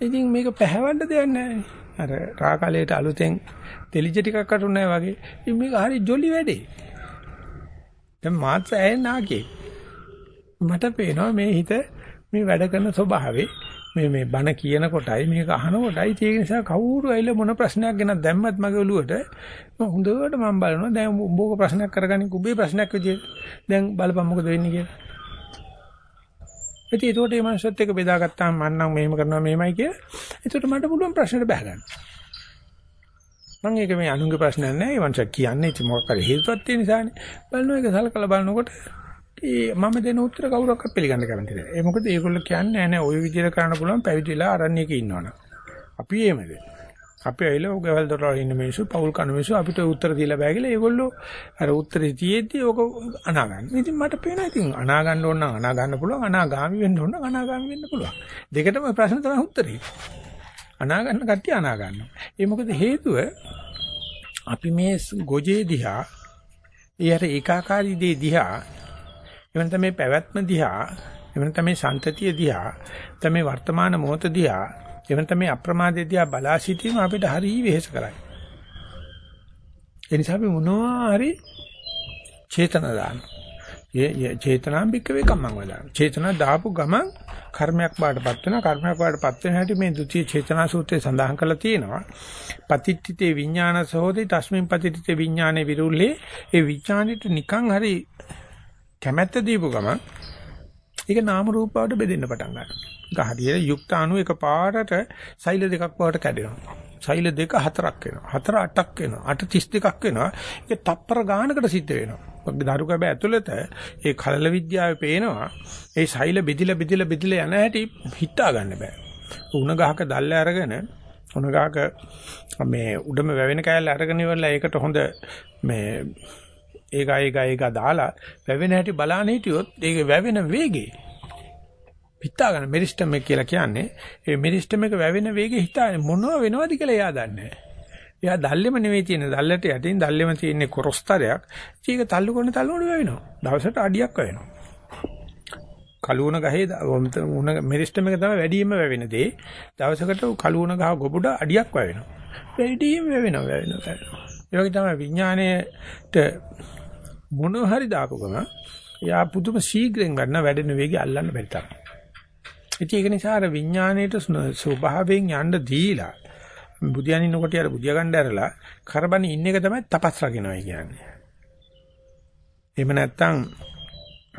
ඉතින් මේක පැහැවන්න දෙයක් නැහැ. අර රාකාලයට අලුතෙන් තෙලිජ ටිකක් අටුනේ වගේ. ඉතින් මේක හරි ජොලි වැඩේ. දැන් මාත් ඇයෙන්නේ නාකේ. මට පේනවා මේ හිත මේ වැඩ කරන ස්වභාවේ මේ මේ බණ කියන කොටයි මේක අහන කොටයි ඒක නිසා කවුරු ඇවිල්ලා මොන ප්‍රශ්නයක් ගෙනත් දැම්මත් මගේ ඔළුවට හොඳට මම බලනවා දැන් උඹෝක ප්‍රශ්නයක් කරගන්නේ කුබේ ප්‍රශ්නයක් විදියට දැන් බලපන් මොකද වෙන්නේ කියලා ඉතින් ඒකට මේ මනසත් එක්ක බෙදාගත්තාම මම නම් මෙහෙම කරනවා මෙහෙමයි කියලා ඒකට මට පුළුවන් ප්‍රශ්නෙට බහ ගන්න මම ඒක මේ අනුන්ගේ ප්‍රශ්නයක් නෑ ඒ මනස කියන්නේ ඉතින් මොකක් හරි හේතුවක් තියෙන නිසානේ බලනවා ඒක සලකලා බලනකොට ඒ මම දෙන උත්තර කවුරක්වත් පිළිගන්න කැමති නැහැ. ඒ මොකද ඒගොල්ලෝ කියන්නේ නෑ ඔය විදිහට කරන්න පුළුවන් පැවිදිලා අරණ්‍යයක ඉන්නවනම්. අපි එහෙමද? අපි ඇවිල්ලා ඔයගවල් දොරවල් ඉන්න මිනිස්සු පවුල් කන මිනිස්සු අපිට උත්තර දීලා බෑ කියලා ඒගොල්ලෝ අර උත්තරේ තියෙද්දි ඕක අනා ගන්න. ඉතින් මට පේනවා ඉතින් අනා ගන්න ඕන නම් අනා ගන්න පුළුවන් අනාගාමි වෙන්න ඕන නම් අනාගාමි වෙන්න පුළුවන්. දෙකටම ප්‍රශ්න තමයි උත්තරේ. අනා ගන්න කට්ටිය අනා ගන්නවා. ඒ මොකද හේතුව අපි මේ ගොජේ දිහා ඊයර ඒකාකාරී දේ දිහා එවන තමයි පැවැත්ම දිහා, එවන තමයි සන්තතිය දිහා, තමයි වර්තමාන මොහොත දිහා, එවන තමයි අප්‍රමාදයේ දිහා බලා සිටීම අපිට හරිය වෙහෙස කරයි. ඒ නිසා අපි මොනවා හරි චේතන දාන. චේතනාම්බික වේ කම්මං වදාන. චේතනා දාපු ගමන් කර්මයක් බාටපත් වෙනවා. කර්මයක් බාටපත් වෙන හැටි මේ ဒုတိ ය චේතනා සූත්‍රයේ සඳහන් කරලා තියෙනවා. පතිට්ඨිතේ විඥාන සෝදේ තස්මින් පතිට්ඨිතේ විඥානේ විරුල්ලේ ඒ විඥානෙට නිකන් හරි කැමැත්ත දීපු ගමන් ඒක නාම රූප බවට බෙදෙන්න පටන් ගන්නවා. ඒක හරියට යුක්ත අණු එක පාටට සෛල දෙකක් බවට කැඩෙනවා. සෛල දෙක හතරක් වෙනවා. හතර අටක් වෙනවා. අට 32ක් වෙනවා. ඒක තප්පර ගානකට සිද්ධ වෙනවා. දරුකබ ඇතුළත ඒ කලල විද්‍යාවේ පේනවා. ඒ සෛල බෙදිලා බෙදිලා බෙදිලා යන හැටි හිතා ගන්න බෑ. උණ ගහක දැල්ල අරගෙන උණ ගහක මේ උඩම වැවෙන කෑල්ල අරගෙන ඉවරලා ඒකට හොඳ මේ ඒක ඒක ඒක දාලා වැවෙන හැටි බලන්න හිටියොත් ඒක වැවෙන වේගේ හිතා ගන්න මෙරිස්ටම් එක කියලා කියන්නේ. ඒ මෙරිස්ටම් එක වැවෙන වේගෙ හිතා මොනව වෙනවද කියලා එයා දන්නේ එයා දැල්ලෙම නෙවෙයි තියෙන දැල්ලට යටින් දැල්ලෙම තියෙන කොරස්තරයක් ඒක තල්ලු කරන තල්ලු වල වැවෙනවා. දවසට අඩියක් වැවෙනවා. කලුණ ගහේ උණ මෙරිස්ටම් එක තමයි වැඩිම වැවෙන දේ. දවසකට කලුණ ගහ ගොබුඩ අඩියක් වැවෙනවා. වැඩිම වැවෙනවා වැවෙනවා ඒ වගේ තමයි විඥාණයට මොන හරි දාපු ගම යා පුදුම ශීඝ්‍රයෙන් ගන්න වැඩෙන වේගය අල්ලන්න බැරි තරම්. ඉතින් ඒක නිසා අර විඥාණයට ස්වභාවයෙන් යන්න දීලා බුදියන් ඉන්නකොට අර බුදිය ගන්න ඇරලා කරබන් ඉන්න එක තමයි තපස් රකින්නයි කියන්නේ. එහෙම නැත්නම්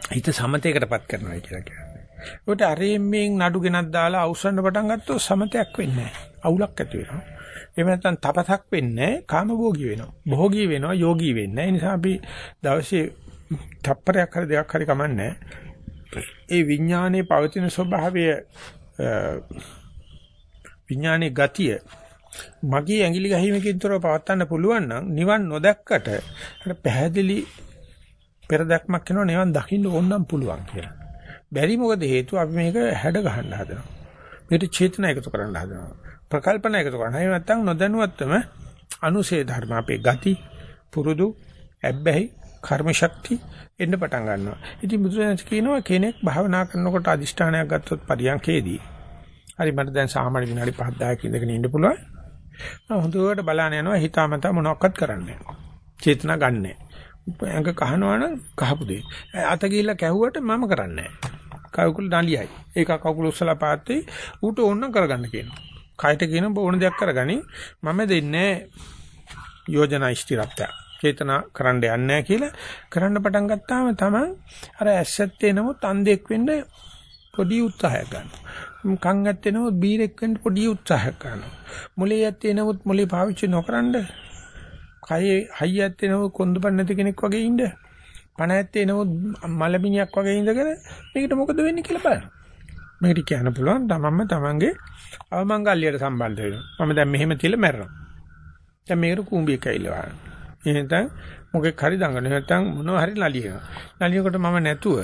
හිත සමතේකටපත් කරනවා කියලා කියන්නේ. ඒකට අරෙම්මෙන් නඩු ගෙනත් දාලා අවසන් පටන් ගත්තොත් සමතයක් වෙන්නේ නැහැ. අවුලක් ඇති වෙනවා. එහෙම නැත්නම් තපසක් වෙන්නේ කාමභෝගී වෙනවා. භෝගී වෙනවා, යෝගී වෙන්නේ. ඒ නිසා අපි දවසේ තප්පරයක් හරි දෙකක් හරි කමන්නේ ඒ විඥානයේ පවතින ස්වභාවය විඥානයේ ගතිය මගේ ඇඟිලි ගහීමකින් තොරව පවත්වන්න පුළුවන් නම් නිවන් නොදැක්කට අර පැහැදිලි පෙරදක්මක් වෙනවා නිවන් දකින්න ඕනම් පුළුවන් කියලා. බැරි මොකද හේතුව අපි මේක හැඩ ගහන්න හදනවා. මේකට චේතනා එකතු කරන්න හදනවා. ප්‍රකල්පන එකතු කරනවා. එහෙම නැත්නම් නොදැනුවත්වම අනුසේ ධර්ම අපේ ගති පුරුදු ඇබ්බැහි කර්ම ශක්තිය එන්න පටන් ගන්නවා. ඉතින් බුදුරජාණන් කියනවා කෙනෙක් භාවනා කරනකොට අදිෂ්ඨානයක් ගත්තොත් පරියන්කේදී හරි මට දැන් සාමාන්‍ය විනාඩි 5 10ක් ඉඳගෙන ඉන්න පුළුවන්. මම හොඳට බලන්න යනවා හිතාමතා මොනවක්වත් කරන්නේ නැහැ. චේතනා ගන්නෑ. ඇඟ කහනවා නම් කහපු දෙයක්. අත ගිහිල්ලා කැහුවට මම කරන්නේ නැහැ. කකුල් දණ්ඩියයි. ඒක කකුල උස්සලා පාත්තේ ඌට ඕන කරගන්න කියනවා. කයට කියන ඕන දෙයක් කරගනි. මම දෙන්නේ යෝජනා ස්ථිරත්වයක්. චේතනා කරන්න යන්නේ කියලා කරන්න පටන් ගත්තාම තමයි අර ඇස්සත්තේ නමුත් අන්ධෙක් වෙන්න පොඩි උත්සාහයක් ගන්නවා. කන් ඇත්තේ නමුත් බීරෙක් වෙන්න පොඩි උත්සාහයක් ගන්නවා. මොලේ ඇත්තේ නමුත් මොලේ පාවිච්චි නොකරනද කයේ හයිය ඇත්තේ නමුත් කොන්දපන් නැති කෙනෙක් වගේ ඉන්න. පණ ඇත්තේ නමුත් මලමිණියක් වගේ ඉඳගෙන මේකට මොකද වෙන්නේ කියලා බලන්න. මේකට කියන්න පුළුවන් තමන්ම තමන්ගේ අවමංගල්‍යයට සම්බන්ධ වෙනවා. මම දැන් මෙහෙම තියලා මැරෙනවා. දැන් මේකට කූඹියක් ඇවිල්ලා වහනවා. එහෙනම් මොකෙක් හරි දඟන නැත්නම් මොනවා හරි නලියනවා. නලියකොට මම නැතුව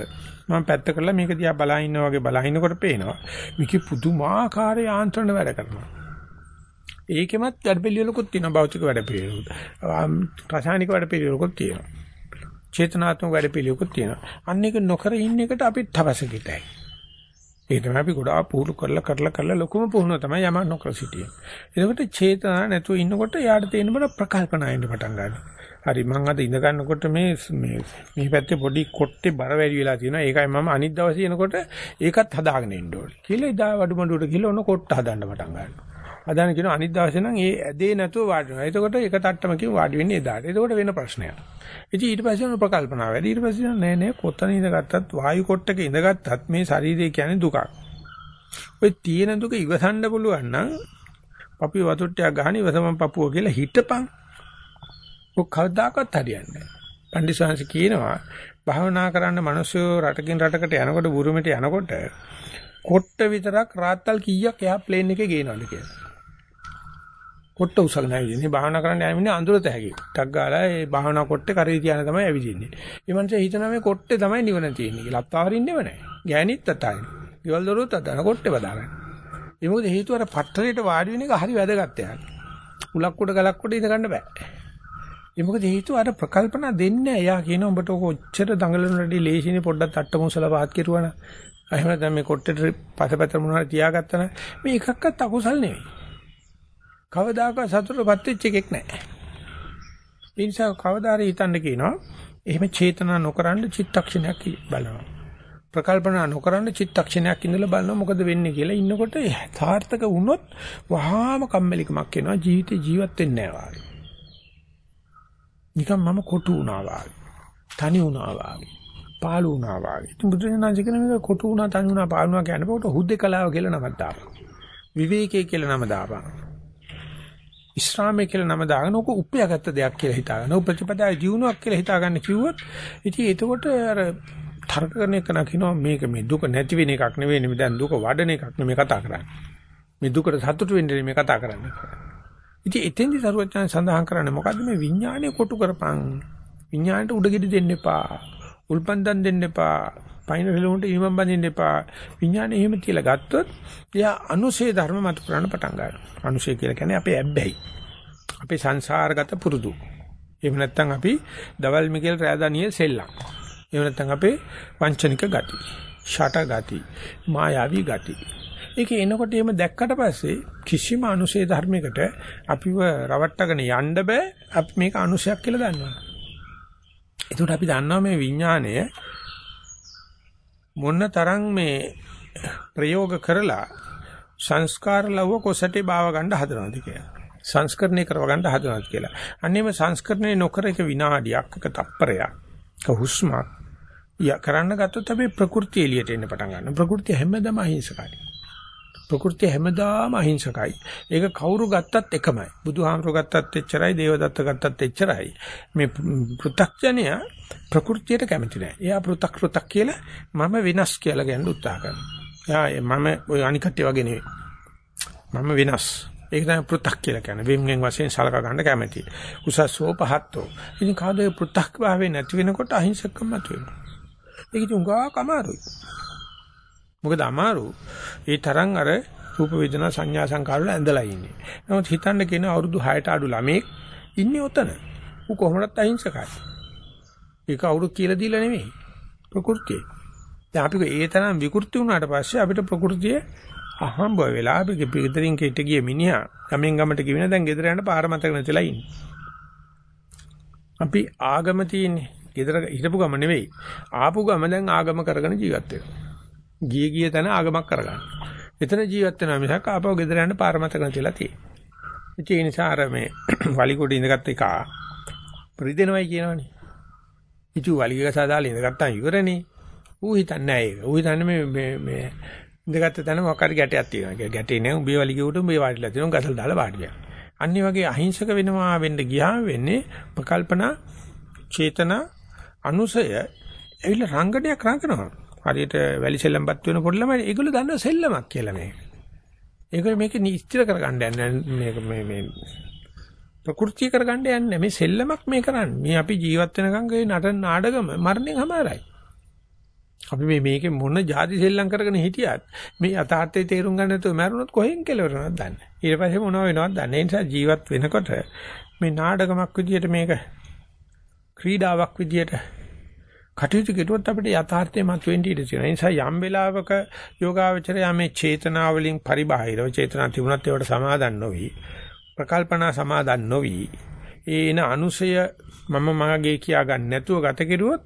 මම පැත්ත කරලා මේක දිහා බලා ඉන්නා වගේ බලා ඉන්නකොට පේනවා මේක පුදුමාකාර යාන්ත්‍රණ වැඩ කරනවා. ඒකෙමත් වැඩ පිළිවෙලකුත් තියෙනවා භෞතික වැඩ පිළිවෙලකුත්. රසායනික වැඩ පිළිවෙලකුත් තියෙනවා. චේතනාත්මක වැඩ පිළිවෙලකුත් තියෙනවා. අන්න ඒක නොකර ඉන්න එකට අපි තවසකිතයි. ඒ තමයි අපි ගොඩාක් පුහුණු කරලා කරලා කරලා ලොකුම පුහුණුව තමයි යම නොකර සිටියේ. එතකොට චේතනා නැතුව ඉන්නකොට යාට තේින්න බල ප්‍රකල්පනා එන්න පටන් ගන්නවා. හරි මං අද ඉඳ ගන්නකොට මේ මේ මේ පැත්තේ පොඩි කොට්ටේ බර වැඩි වෙලා තියෙනවා. ඒකයි මම අනිත් දවසේ එනකොට ඒකත් හදාගෙන ඉන්න ඕනේ. කියලා ඉදා වඩුමඩුවට ගිහලා ඔන්න කොට්ට හදන්න පටන් ගන්නවා. හදාන කියනවා අනිත් දවසේ නම් ඒ ඇදේ නැතුව වාඩි වෙනවා. එතකොට එක තට්ටමකින් වාඩි වෙන්නේ එදාට. එතකොට වෙන ප්‍රශ්නයක්. ඉතින් ඊට පස්සේ උන ප්‍රකල්පනාව වැඩි. ඊට පස්සේ නෑ නෑ කොතන ඉඳගත්තත් වායු කොට්ටක ඉඳගත්තත් මේ ශරීරය කියන්නේ දුකක්. ඔය තියෙන දුක ඉවසන්න පුළුවන් නම් පපුව වතුට්ටයක් ගහන ඉවසමන් පපුව කියලා හිටපන්. ඔක් කවදාකවත් හරියන්නේ නෑ. පන්දිසාංශ කියනවා භාවනා කරන්න මිනිස්සු රටකින් රටකට යනකොට බුරුමෙට යනකොට කොට්ට විතරක් රාත්තල් කීයක් එහා ප්ලේන් එකේ ගේනවද කියලා. කොට්ට උසගෙන ඇවිදින්නේ භාවනා කරන්න යන්නේ අඳුරත හැකි. ටක් ගාලා ඒ භාවනා කොට්ටේ කරේ තියාන තමයි ඇවිදින්නේ. ඒ මනුස්සයා හිතනවා මේ කොට්ටේ තමයි නිවන තියෙන්නේ කියලා. අත්තාරින්නේව නැහැ. ගෑනිත් අතාරින්න. ගෙවල් දොරුත් අතාරන කොට්ටේ බදාගන්න. ඒ මොකද හේතුව අර පට්ටලේට වාඩි වෙන එක හරි වැදගත් යක්. උලක් උඩ ගලක් උඩ ඉඳ ගන්න බෑ. ඒ මොකද හේතුව අර ප්‍රකල්පනා දෙන්නේ එයා කියන උඹට ඔක ඔච්චර දඟලන රෙඩි ලේසිනේ පොඩ්ඩක් අට්ටමුසල පාත් කෙරුවා එහෙම නැත්නම් මේ කොට්ටේට පසපැත මොනවද තියාගත්තා නම් මේ එකක්වත් අකුසල් නෙවෙයි. කවදාකවත් සතුටුපත් වෙච්ච එකෙක් නැහැ. ඒ නිසා කවදා හරි හිතන්න කියනවා එහෙම චේතනා නොකරන චිත්තක්ෂණයක් බලනවා. ප්‍රකල්පනා නොකරන චිත්තක්ෂණයක් ඉඳලා බලනවා මොකද වෙන්නේ කියලා ඉන්නකොට සාර්ථක වුණොත් වහාම කම්මැලිකමක් එනවා ජීවිතේ ජීවත් වෙන්නේ නැහැ නිකන් මම කොටු වුණා වාගේ. තනි වුණා වාගේ. පාළු වුණා වාගේ. ඉතින් බුදුරජාණන් කියන මේක කොටු වුණා තනි වුණා පාළු වුණා කියනකොට හුදෙකලාව කියලා නමක් දාපන්. විවේකයේ කියලා නම දාපන්. ඉස්ලාමයේ කියලා නම දාගෙන ඔක උපයාගත්ත දෙයක් කියලා හිතාගෙන ඔය ප්‍රතිපදාවේ ජීවුණක් කියලා හිතාගන්න කිව්වොත් ඉතින් එතකොට අර තර්ක කරන එක නකිනවා මේක මේ දුක නැති වෙන එකක් නෙවෙයි මේ දැන් දුක වඩන එකක් නෙමෙයි කතා කරන්නේ. මේ දුකට සතුටු වෙන්න මේ කතා කරන්නේ. ඉතින් එතෙන්දි සරුවචන සඳහන් කරන්නේ මොකද්ද මේ විඥානය කොටු කරපන්. විඥාණයට උඩගෙඩි දෙන්න එපා. උල්පන්දම් දෙන්න එපා. පයින් රිලුන්ට ඊමම් බඳින්න එපා. විඥානය එහෙම තියලා ගත්තොත් එයා අනුශේ ධර්ම මත පුරාණ පටන් ගන්නවා. අනුශේ කියලා කියන්නේ අපේ ඇබ්බැහි. අපේ සංසාරගත පුරුදු. එහෙම නැත්නම් අපි දවල් මිකේල් රෑදානියේ සෙල්ලම්. එහෙම නැත්නම් අපේ වංචනික ගති, ෂට ගති, මායාවී ගති. ඒක එනකොට එහෙම දැක්කට පස්සේ කිසිම අනුශේ ධර්මයකට අපිව රවට්ටගෙන යන්න බෑ. අපි මේක අනුශයක් කියලා දන්නවා. ඒකට අපි දන්නවා මේ විඥාණය මොන තරම් මේ ප්‍රයෝග කරලා සංස්කාර ලව්ව කොසටේ බාව ගන්න හදනවද කියලා. සංස්කරණය කරව ගන්න හදනවද කියලා. අන්නේම සංස්කරණය නොකර එක විනාඩියක් එක තප්පරයක් එක හුස්මක් ය කරන්න ගත්තොත් අපි ප්‍රകൃතිය එළියට එන්න පටන් ගන්නවා. ප්‍රകൃතිය හැමදාම අහිංසකයි. ප්‍රകෘති හැමදාම අහිංසකයි. ඒක කවුරු ගත්තත් එකමයි. බුදුහාමරෝ ගත්තත් එච්චරයි, දේවදත්ත ගත්තත් එච්චරයි. මේ පෘ탁ජනය ප්‍රകൃතියට කැමති නෑ. එයා පෘ탁 පෘ탁 කියලා මම වෙනස් කියලා ගන්න උත්සාහ කරනවා. මම ওই අනිකට්ටිය වගේ නෙවෙයි. මම වෙනස්. ඒක තමයි පෘ탁 කියලා කියන්නේ. වෙන්ගෙන් වශයෙන් සලකා ගන්න කැමති. උසස් හෝ පහත්ෝ. ඉතින් කාදේ පෘ탁 භාවයේ නැති වෙනකොට අහිංසකකම තුන. ඒක තුඟා කමාරුයි. මොකද අමාරු ඒ තරම් අර රූප වේදනා සංඥා සංකාර වල ඇඳලා ඉන්නේ. නමුත් හිතන්න කියන අවුරුදු 6ට අඩු ළමෙක් ඉන්නේ ඔතන. ඌ කොහොමදත් අහිංසකයි. ඒක අවුරුදු කියලා දීලා නෙමෙයි. ප්‍රകൃතිය. දැන් අපි ඒ තරම් විකෘති වුණාට පස්සේ අපිට ප්‍රകൃතිය අහම්බ වෙලා අපි ගෙදරින් කෙට ගිය මිනිහා ගමෙන් ගමට ගිවින දැන් ගෙදර යන පාර මතක නැතිලා ඉන්නේ. අපි ආගම තියෙන්නේ ගෙදර හිටපු ගම නෙවෙයි. ආපු ගම දැන් ආගම කරගෙන ජීවත් වෙනවා. ගිය ගිය තැන ආගමක් කරගන්න. එතන ජීවත් වෙනවා මිසක් ආපහු ගෙදර යන්න පාර මතක නැතිලා තියෙන්නේ. ඒ නිසා අර මේ වලිගොඩ ඉඳගත් එක පරිදෙනවයි කියනවනේ. ඉතු වලිගක සාදාලා ඉඳගත්තා ඉවරනේ. ඌ හිතන්නේ නැහැ ඒක. ඌ හිතන්නේ මේ මේ මේ ඉඳගත්ත තැන මොකක් හරි ගැටයක් තියෙනවා. ගැටේ නෑ උඹේ වලිගේ උඩ උඹේ වාඩිලා තියෙනවා ගසල් දාලා වාඩි වෙනවා. අනිත් වගේ අහිංසක වෙනවා වෙන්න ගියාම වෙන්නේ ප්‍රකල්පනා චේතනා අනුසය ඇවිල්ලා රංගනයක් රංගනවා. හරියට වැලි සෙල්ලම්පත් වෙන පොඩි ළමයි ඒගොල්ලෝ දන්නවා සෙල්ලමක් කියලා මේක. ඒගොල්ලෝ මේක නිශ්චිත කරගන්න යන්නේ මේක මේ මේ ප්‍රകൃතිය කරගන්න යන්නේ මේ සෙල්ලමක් මේ කරන්නේ. මේ අපි ජීවත් වෙනකන් ඒ නටන නාඩගම මරණයෙන් හැමාරයි. අපි මේ මේකේ මොන જાති සෙල්ලම් කරගෙන හිටියත් මේ යථාර්ථයේ තේරුම් ගන්න නැතුව මැරුණොත් කොහෙන් කෙලවරනවද දන්නේ. ඊට පස්සේ මොනව වෙනවද දන්නේ. ඒ නිසා ජීවත් වෙනකොට මේ නාඩගමක් විදියට මේක ක්‍රීඩාවක් විදියට කටයුතු කෙරුවොත් අපිට යථාර්ථය මතුවෙන්න ඉඩ තියෙනවා. ඒ නිසා යම් වෙලාවක යෝගාවචරය මේ චේතනාවලින් පරිබාහිරව චේතනා තිබුණත් ඒවට සමාදන් නොවි. ප්‍රකල්පනා සමාදන් නොවි. ඒන අනුසය මම මාගේ කියා ගන්න නැතුව ගත කෙරුවොත්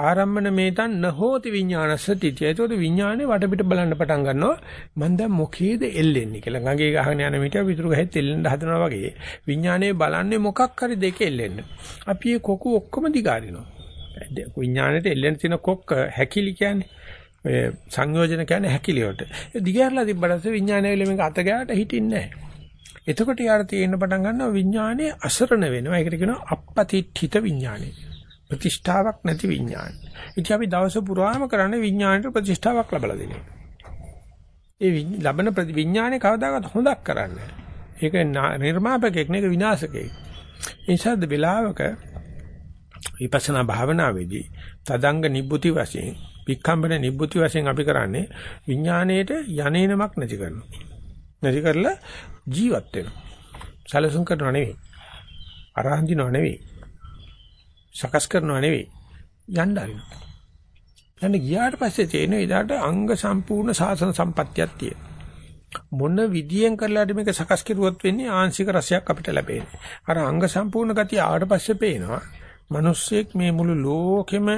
ආරම්මන මේතන් නහෝති විඥානස්ස තිතිය. ඒතකොට විඥානේ වටපිට බලන්න පටන් ගන්නවා. මම දැන් මොකේද එල්ලෙන්නේ කියලා. ගඟේ ගහගෙන යන මිට විතුරු ගහෙත් එල්ලෙන්න හදනවා වගේ. විඥානේ බලන්නේ මොකක් හරි දෙක එල්ලෙන්න. අපි මේ කොකු ඔක්කොම දිගාරිනවා. විඥානෙට එල්ලෙන්න තියෙන කොක්ක හැකිලි කියන්නේ. ඔය සංයෝජන කියන්නේ හැකිලි වලට. ඒ දිගහැරලා තිබ්බට විඥානය වෙල මේක අත ගෑවට හිටින්නේ නැහැ. එතකොට යාර තියෙන්න පටන් ගන්නවා විඥානේ අසරණ වෙනවා. ඒකට කියනවා අපපතිත්ථිත විඥානේ. ප්‍රතිෂ්ඨාවක් නැති විඥාන. ඉතින් අපි දවස පුරාම කරන්නේ විඥාණයට ප්‍රතිෂ්ඨාවක් ලබා දෙන එක. ඒ ලබන විඥානේ කවදාකවත් හොඳක් කරන්නේ ඒක නිර්මාපකෙක් නෙක විනාශකෙක්. ඒ නිසා වෙලාවක විපස්සනා භාවනාවේදී තදංග නිබ්බුති වශයෙන් වික්ඛම්බන නිබ්බුති වශයෙන් අපි කරන්නේ විඥාණයට යන්නේනමක් නැති කරනවා. නැති කරලා ජීවත් වෙනවා. සැලසුම් කරනව නෙවෙයි. අරහන්දිනව නෙවෙයි. සකස් කරනව නෙවෙයි යන්න ආරිනවා. යන්න ගියාට පස්සේ තේන ඉදාට අංග සම්පූර්ණ සාසන සම්පත්තියක් තියෙනවා. මොන විදියෙන් කරලාද මේක සකස් කෙරුවොත් වෙන්නේ ආංශික රසයක් අපිට ලැබෙන්නේ. අර අංග සම්පූර්ණ ගතිය ආවට පස්සේ පේනවා මිනිස්සෙක් මේ මුළු ලෝකෙම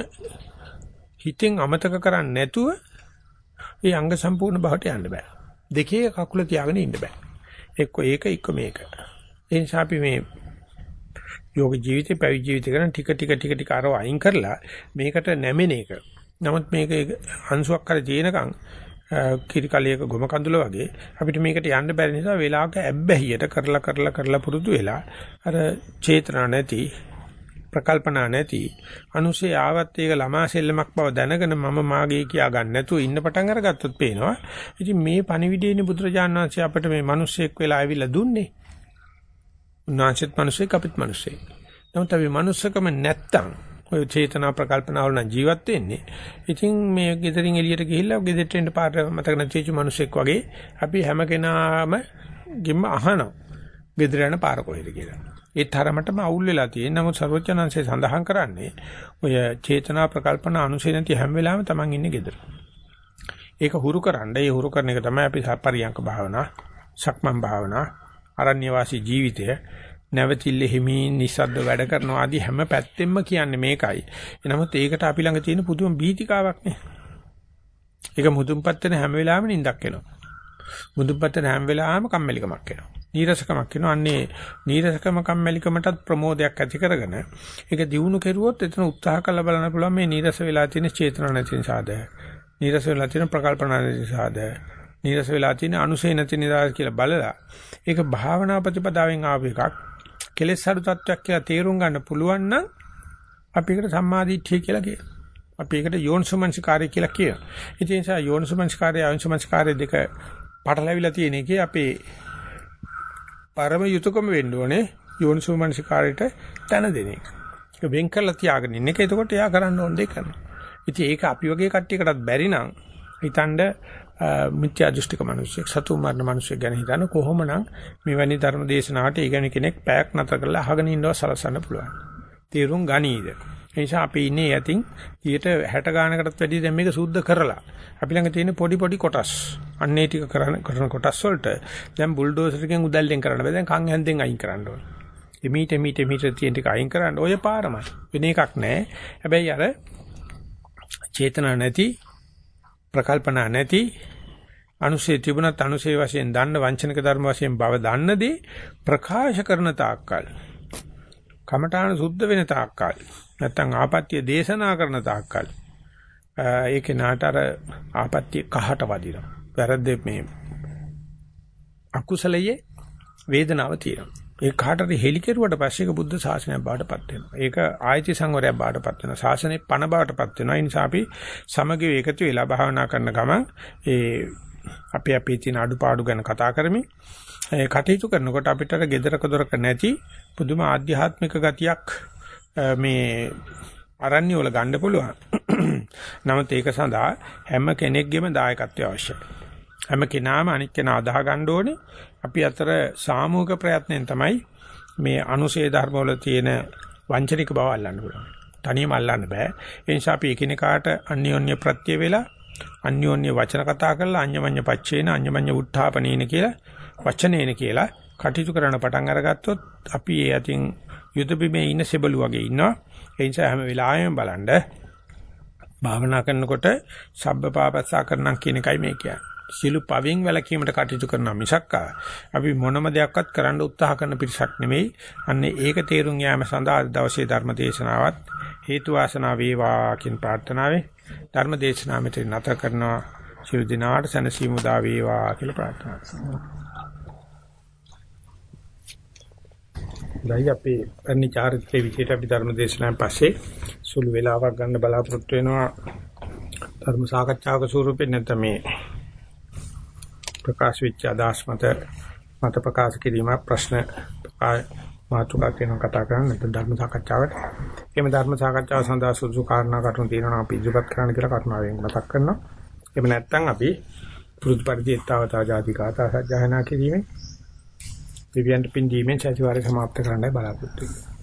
හිතෙන් අමතක කරන්නේ නැතුව ඒ අංග සම්පූර්ණ බවට යන්න බෑ. දෙකේ කකුල තියාගෙන ඉන්න බෑ. එක්ක ඒක එක්ක මේක. ඒ නිසා අපි මේ යෝග ජීවිතේ පැවිදි ජීවිතේ කරන ටික ටික ටික ටික අරව අයින් කරලා මේකට නැමෙන එක. නමුත් මේක අංශුවක් කර ජීනකම් කිරි කලියක ගොම කඳුල වගේ අපිට මේකට යන්න බැරි නිසා වෙලාවක ඇබ්බැහියට කරලා කරලා කරලා පුරුදු වෙලා අර චේතනා නැති ප්‍රකල්පනා නැති අනුසේ ආවත් ඒක ළමා සෙල්ලමක් බව දැනගෙන මම මාගේ කියා ගන්න නැතුව ඉන්න පටන් අරගත්තොත් පේනවා. ඉතින් මේ පණිවිඩයේනේ බුදුරජාණන් වහන්සේ අපිට මේ මිනිස්සෙක් වෙලා ආවිල්ලා දුන්නේ. උන්වහන්සේත් මිනිස්සෙක් අපිත් මිනිස්සෙක්. නමුත් අපි මිනිස්සකම නැත්තම් ඔය චේතනා ප්‍රකල්පනාවල නම් ජීවත් වෙන්නේ. ඉතින් මේ ගෙදරින් එළියට ගිහිල්ලා ගෙදරට එන්න පාර මතක නැතිවෙච්ච මිනිස්සෙක් වගේ අපි හැම කෙනාම ගෙම්ම අහනවා. ගෙදර යන පාර කොහෙද කියලා. ඒ තරමටම අවුල් වෙලා තියෙන නමුත් ਸਰවඥාන්සේ සඳහන් කරන්නේ ඔය චේතනා ප්‍රකල්පන අනුසය නැති හැම වෙලාවෙම Taman ඉන්නේ ගෙදර. ඒක හුරු කරන්න ඒ හුරු කරන එක තමයි අපි පරියංක භාවනා, සක්මන් භාවනා, අරණ්‍ය වාසී ජීවිතය නැවතිල්ල හිමින් නිස්සද්ද වැඩ කරනවා ආදී හැම පැත්තෙම කියන්නේ මේකයි. එනමුත් ඒකට අපි ළඟ තියෙන පුදුම බීතිකාවක් නේ. ඒක මුදුන්පත් වෙන හැම වෙලාවෙම නිින්දක් එනවා. මුදුන්පත් වෙන හැම වෙලාවෙම කම්මැලිකමක් එනවා. නීරසකමක් එනවා. අන්නේ නීරසකම කම්මැලිකමටත් ප්‍රමෝදයක් ඇති කරගෙන ඒක දිනු කෙරුවොත් එතන උත්සාහ කළ බලන්න පුළුවන් මේ නීරස වෙලා තියෙන චේතන නැති නිසාද. නීරස වෙලා තියෙන ප්‍රකල්පනා නැති නිසාද. නීරස වෙලා තියෙන අනුසය නැති නිසාද කියලා බලලා ඒක භාවනා ප්‍රතිපදාවෙන් ආව එකක්. කෙලෙස් අඩු තත්වයක් කියලා තේරුම් ගන්න පුළුවන් නම් අපි ඒකට සම්මාදිට්ඨිය කියලා කියනවා. අපි ඒකට යෝනිසමංස්කාරය කියලා කියනවා. ඒ නිසා යෝනිසමංස්කාරය අයෝනිසමංස්කාරය දෙක පටලැවිලා තියෙන එකේ අපේ පරම යුතුයකම වෙන්න ඕනේ යෝනිසමංස්කාරයට තන දෙන එක. ඒක වෙන් කරලා තියාගෙන ඉන්න එක. එතකොට එයා කරන්න ඕන දෙයක් කරනවා. ඉතින් ඒක අපි වගේ කට්ටියකටත් බැරි නම් හිතනද මිත්‍යා දෘෂ්ටික මිනිස්සෙක් සතු මරණ මිනිස්සෙක් ගැන හිතන කොහොමනම් මෙවැනි ධර්ම දේශනාවට ඊගෙන කෙනෙක් පැයක් නැතර කරලා අහගෙන ඉන්නව සලසන්න පුළුවන්. තීරුම් ගනීද? ඒ නිසා අපි ඉන්නේ යතින් 60 ගානකටත් වැඩිය දැන් මේක සුද්ධ කරලා අපි ළඟ තියෙන පොඩි පොඩි කොටස් අන්නේ ටික කරන කරන කොටස් වලට දැන් බුල්ඩෝසර් උදැල්ලෙන් කරන්න බෑ දැන් කන් හැන්දෙන් අයින් කරන්න ඕන. එමීට එමීට එමීට තියෙන ටික අයින් කරන්න ඔය පාරමයි. වෙන එකක් නෑ. හැබැයි අර චේතනා නැති ප්‍රකල්පනා නැති අනුශේ තිබුණත් අනුශේ වශයෙන් දන්න වංචනික ධර්ම වශයෙන් බව දන්නදී ප්‍රකාශ කරන තාක්කල් කමඨාන සුද්ධ වෙන තාක්කල් නැත්නම් ආපත්‍ය දේශනා කරන තාක්කල් ඒකේ නාටර ආපත්‍ය කහට වදිනවා වැරද්ද මේ අකුසලයේ වේදනාව තියෙනවා ඒ කාටද හෙලි කෙරුවට පස්සේ ඒක බුද්ධ ශාසනයක් බාටපත් වෙනවා. ඒක ආයති සංවරයක් බාටපත් වෙනවා. ශාසනේ පණ බාටපත් වෙනවා. ඒ නිසා අපි සමගිව එකතු වෙලා භාවනා කරන ගමන් ඒ අපි අපේ තියෙන අඩුපාඩු ගැන කතා කරමින් ඒ කටයුතු කරනකොට අපිට අර gedaraක දොරක නැති පුදුම ආධ්‍යාත්මික ගතියක් මේ අරණ්‍ය වල ගන්න පුළුවන්. නමුත් ඒක සඳහා හැම කෙනෙක්ගේම දායකත්වය අවශ්‍යයි. හැම කෙනාම අනිත් කෙනා අදාහ ගන්න ඕනේ. අපි අතර සාමූහික ප්‍රයත්නයෙන් තමයි මේ අනුශේ ධර්ම වල තියෙන වංචනික බව අල්ලන්න පුළුවන්. තනියම අල්ලන්න බෑ. ඒ නිසා අපි එකිනෙකාට අන්‍යෝන්‍ය ප්‍රත්‍ය වේලා අන්‍යෝන්‍ය වචන කතා කරලා අඤ්ඤමඤ්ඤ පච්චේන අඤ්ඤමඤ්ඤ උත්ථාපනේන කියලා වචනේන කියලා කටයුතු කරන පටන් අරගත්තොත් අපි ඒ අතින් යුද බිමේ ඉන්න සෙබළු වගේ ඉන්නවා. ඒ නිසා හැම වෙලාවෙම බලන්න භාවනා කරනකොට සබ්බ පාපස්සා කරනම් කියන එකයි මේ කියන්නේ. සියලු පවෙන් වැළකීමට කටයුතු කරන මිසක්කා අපි මොනම දෙයක්වත් කරන්න උත්සාහ කරන පිරිසක් නෙමෙයි. අන්නේ ඒක තේරුම් යාම සඳහා දවසේ ධර්ම දේශනාවත් හේතු වාසනා වේවා කියන ප්‍රාර්ථනාවෙන් ධර්ම දේශනාව මෙතන නැත කරනවා. සියලු දිනාට සැනසීම උදා වේවා කියලා ප්‍රාර්ථනා කරනවා. දැන් අපි අනිචාරිතේ විදිහට අපි ධර්ම දේශනාවෙන් පස්සේ සුළු වේලාවක් ගන්න බලාපොරොත්තු වෙනවා ධර්ම සාකච්ඡාවක ස්වරූපෙන් නැත්නම් මේ ප්‍රකාශ වෙච්ච අදහස් මත මත ප්‍රකාශ කිරීම ප්‍රශ්න මාතුකා කියන කතා කරන්නේ නැත්නම් ධර්ම සාකච්ඡාවට. එහෙම ධර්ම සාකච්ඡාව සඳහා සුදුසු කාරණා කරුණු තියෙනවා අපි ඉදිරිපත් කරන්න කියලා කරුණාවෙන් මතක් කරනවා. එහෙම නැත්නම් අපි පුරුදු පරිදි ඊතාවතා ජාති කාතා සජ්ජායනා කිරීමෙන් දෙවියන්ට පින් දීමෙන් සතිವಾರය સમાપ્ત කරන්නයි බලාපොරොත්තු වෙන්නේ.